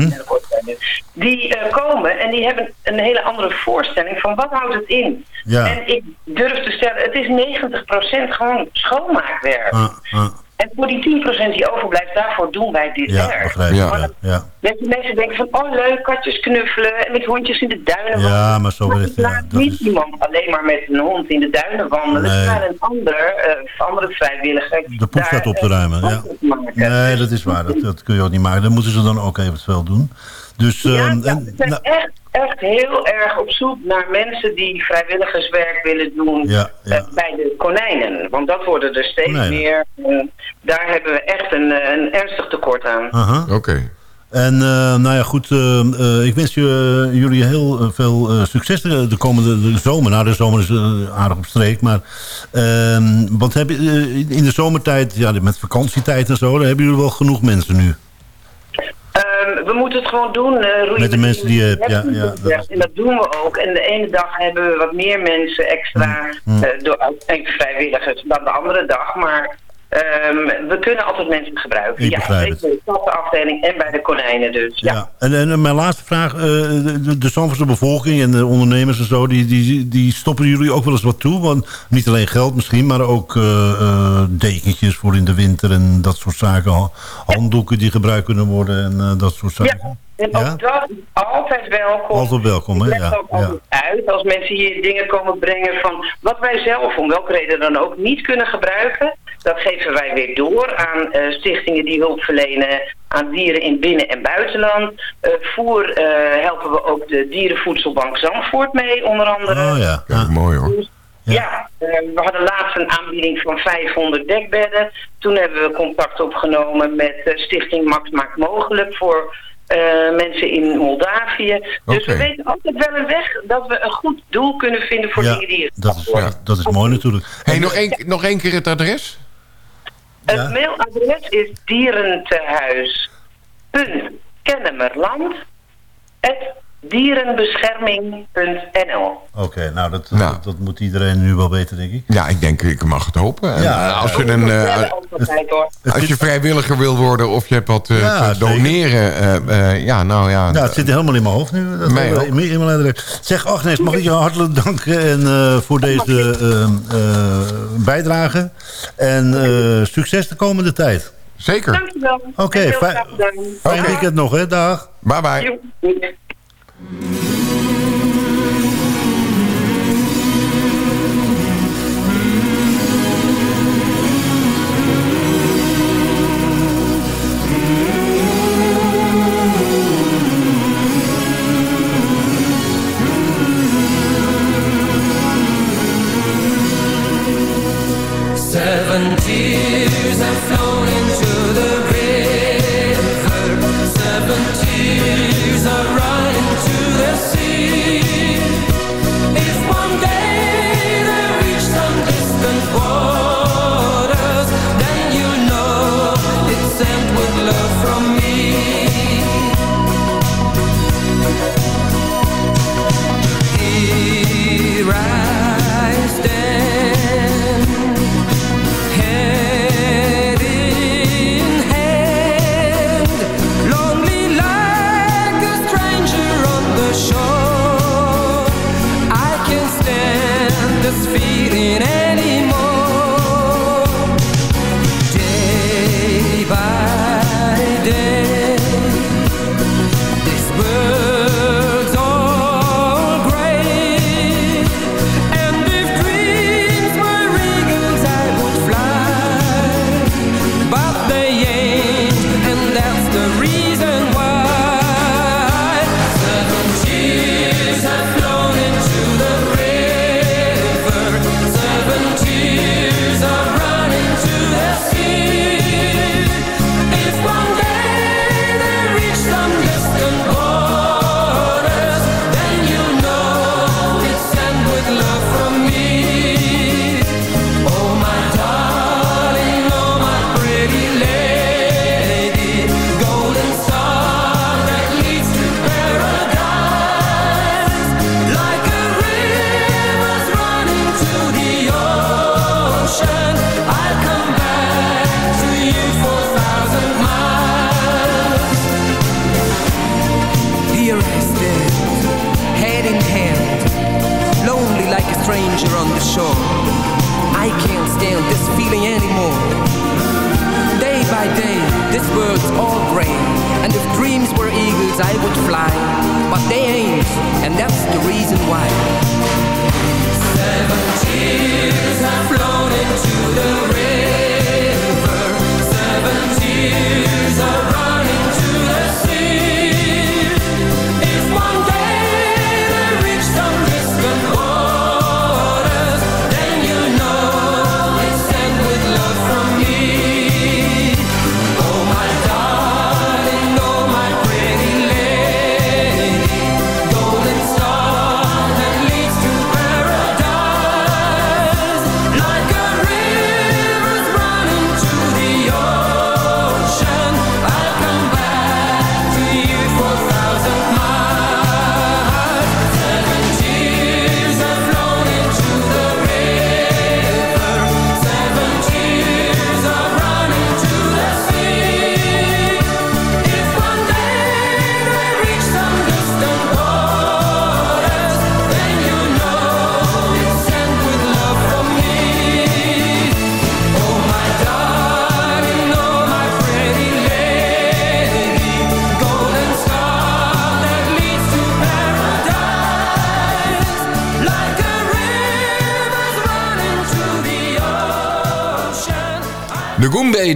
Speaker 10: die, die eh, komen en die hebben een hele andere voorstelling van wat houdt het in.
Speaker 4: Ja.
Speaker 10: En ik durf te stellen, het is 90% gewoon schoonmaakwerk.
Speaker 4: Ah, ah,
Speaker 10: En voor die 10% die overblijft, daarvoor doen wij dit
Speaker 4: ja,
Speaker 10: werk.
Speaker 4: begrijp ik.
Speaker 5: Ja.
Speaker 4: Ja, ja.
Speaker 10: Dat die mensen denken van, oh leuk, katjes knuffelen en met hondjes in de duinen
Speaker 4: Ja,
Speaker 10: wandelen.
Speaker 4: maar zo
Speaker 10: Maar
Speaker 4: het, ja,
Speaker 10: laat
Speaker 4: dat
Speaker 10: niet
Speaker 4: is-
Speaker 10: iemand alleen maar met een hond in de duinen wandelen.
Speaker 4: Nee.
Speaker 10: Maar een ander, eh, andere vrijwilliger.
Speaker 4: De poepgat
Speaker 10: daar,
Speaker 4: op te
Speaker 10: eh,
Speaker 4: ruimen, ja. Nee, dat is waar. Dat, dat kun je ook niet maken. Dat moeten ze dan ook eventueel doen. Dus,
Speaker 10: Ja,
Speaker 4: ehm,
Speaker 10: ja,
Speaker 4: en-
Speaker 10: zijn
Speaker 4: nou,
Speaker 10: echt, echt heel erg op zoek naar mensen die vrijwilligerswerk willen doen
Speaker 4: Ja, ja.
Speaker 10: eh, bij de konijnen. Want dat worden er steeds
Speaker 4: Konijnen.
Speaker 10: meer. En daar hebben we echt een, eh, een ernstig tekort aan.
Speaker 4: aha.
Speaker 5: Oké.
Speaker 4: En eh, nou ja, goed. eh, eh, ik wens je, eh, jullie heel eh, veel eh, succes de, de komende de zomer. Nou, de zomer is eh, aardig op streek. Maar, ehm, want heb je, eh, in de zomertijd, ja, met vakantietijd en zo... dan hebben jullie wel genoeg mensen nu.
Speaker 10: Ehm, we moeten het gewoon doen. eh, roeien
Speaker 4: Met de mensen die je hebt, ja, ja, dat is-
Speaker 10: En dat doen we ook. En de ene dag hebben we wat meer mensen extra
Speaker 4: Mm,
Speaker 10: eh, door vrijwilligers dan de andere dag. Maar ehm, we kunnen altijd mensen gebruiken.
Speaker 4: Ik
Speaker 10: ja, zeker bij de kattenafdeling en bij de konijnen dus. Ja.
Speaker 4: Ja. En, en mijn laatste vraag. eh, de, de, Zandvoortse bevolking en de ondernemers en zo... Die, die, die stoppen jullie ook wel eens wat toe? Want niet alleen geld misschien, maar ook eh, eh, dekentjes voor in de winter... en dat soort zaken. Ha- Handdoeken die gebruikt kunnen worden en dat soort zaken.
Speaker 10: Ja, en
Speaker 4: Ja?
Speaker 10: ook dat is altijd welkom.
Speaker 4: Altijd welkom, hè? Ja,
Speaker 10: ook altijd uit als mensen hier dingen komen brengen van wat wij zelf om welke reden dan ook niet kunnen gebruiken. Dat geven wij weer door aan eh, stichtingen die hulp verlenen aan dieren in binnen- en buitenland. Eh, voer eh, helpen we ook de Dierenvoedselbank Zandvoort mee, onder andere.
Speaker 4: Oh ja.
Speaker 5: Ja,
Speaker 4: Ah,
Speaker 5: mooi hoor.
Speaker 10: Ja, eh, we hadden laatst een aanbieding van 500 dekbedden. Toen hebben we contact opgenomen met eh, Stichting Max Maakt Mogelijk voor eh, mensen in Moldavië. Dus we weten altijd wel een weg dat we een goed doel kunnen vinden voor
Speaker 4: ja,
Speaker 10: dingen die
Speaker 4: dat is,
Speaker 10: worden.
Speaker 4: ja, dat is mooi natuurlijk.
Speaker 5: Hey, nog, één, nog één keer het adres?
Speaker 4: Ja.
Speaker 10: Het mailadres is dierentehuis.kennemerland dierenbescherming.nl.
Speaker 4: Oké, nou, dat,
Speaker 5: Nou.
Speaker 4: Dat, dat moet iedereen nu wel weten, denk ik.
Speaker 5: Ja, ik denk, ik mag het hopen. En,
Speaker 4: Ja.
Speaker 5: eh, als, je een, eh, als je vrijwilliger wil worden of je hebt wat eh,
Speaker 4: Ja,
Speaker 5: te doneren. eh, eh, ja, nou ja.
Speaker 4: Nou, het zit helemaal in mijn hoofd nu. Dat
Speaker 5: Mij
Speaker 4: e-mailadres. Zeg, Agnes, mag ik je hartelijk danken en, eh, voor deze ehm, eh, bijdrage. En eh, succes de komende tijd.
Speaker 5: Zeker.
Speaker 10: Dankjewel.
Speaker 4: Oké,
Speaker 10: Heel
Speaker 4: fijn-. Fijn weekend nog, hè? Dag.
Speaker 5: Bye bye.
Speaker 9: Mm-hmm.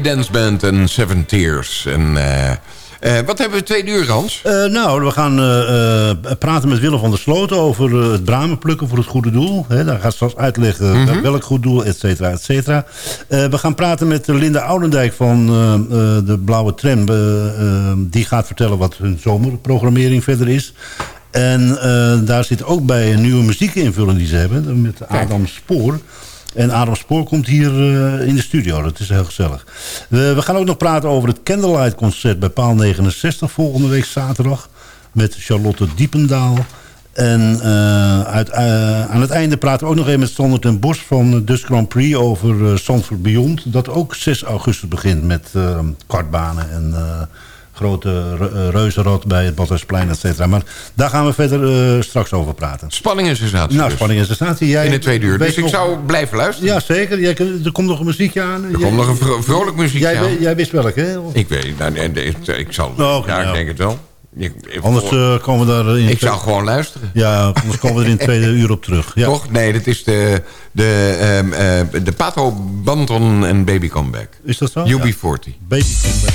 Speaker 5: De Goombay Dance Band en Seven Tears. En, eh, eh, wat hebben we twee uur, Hans?
Speaker 4: Eh, nou, we gaan praten met Willem van der Sloten over het bramen plukken voor het goede doel. Hè, daar gaat straks uitleggen
Speaker 5: Mhm.
Speaker 4: welk goed doel, et cetera, et cetera. We gaan praten met Linda Oudendijk van de Blauwe Tram. Die gaat vertellen wat hun zomerprogrammering verder is. En daar zit ook bij een nieuwe muziekinvulling die ze hebben. Met Adam Spoor. En Adam Spoor komt hier in de studio. Dat is heel gezellig. We, we gaan ook nog praten over het Candlelight Concert bij Paal 69 volgende week zaterdag.
Speaker 11: met Charlotte Diependaal. En eh, uit, eh, aan het einde praten we ook nog even met Sander ten Bos van Dutch Grand Prix over uh, Beyond. Dat ook 6 augustus begint met eh, kartbanen en eh, grote eh, reuzenrad bij het Badhuisplein, et cetera. Maar daar gaan we verder eh, straks over praten.
Speaker 5: Spanning en sensatie.
Speaker 11: Nou,
Speaker 5: dus.
Speaker 11: spanning en sensatie. Jij
Speaker 5: In het tweede uur. Dus ik
Speaker 11: nog-
Speaker 5: zou blijven luisteren.
Speaker 11: Ja, zeker. Jij, er komt nog een muziekje aan.
Speaker 5: Er komt nog een vro- vrolijk muziekje
Speaker 11: jij,
Speaker 5: aan.
Speaker 11: jij wist welk, hè?
Speaker 5: Ik weet nou, nee, nee, ik zal...
Speaker 11: Oh,
Speaker 5: ja, ik
Speaker 11: nou.
Speaker 5: denk het wel. Ik,
Speaker 11: Anders eh, komen we daar in...
Speaker 5: ik zou gewoon luisteren.
Speaker 11: Ja, anders komen we er in het tweede uur op terug. Ja.
Speaker 5: Toch? Nee, dat is de, de, ehm, eh, de Pato Banton en Baby Comeback.
Speaker 11: Is dat zo?
Speaker 5: UB40.
Speaker 11: Baby comeback.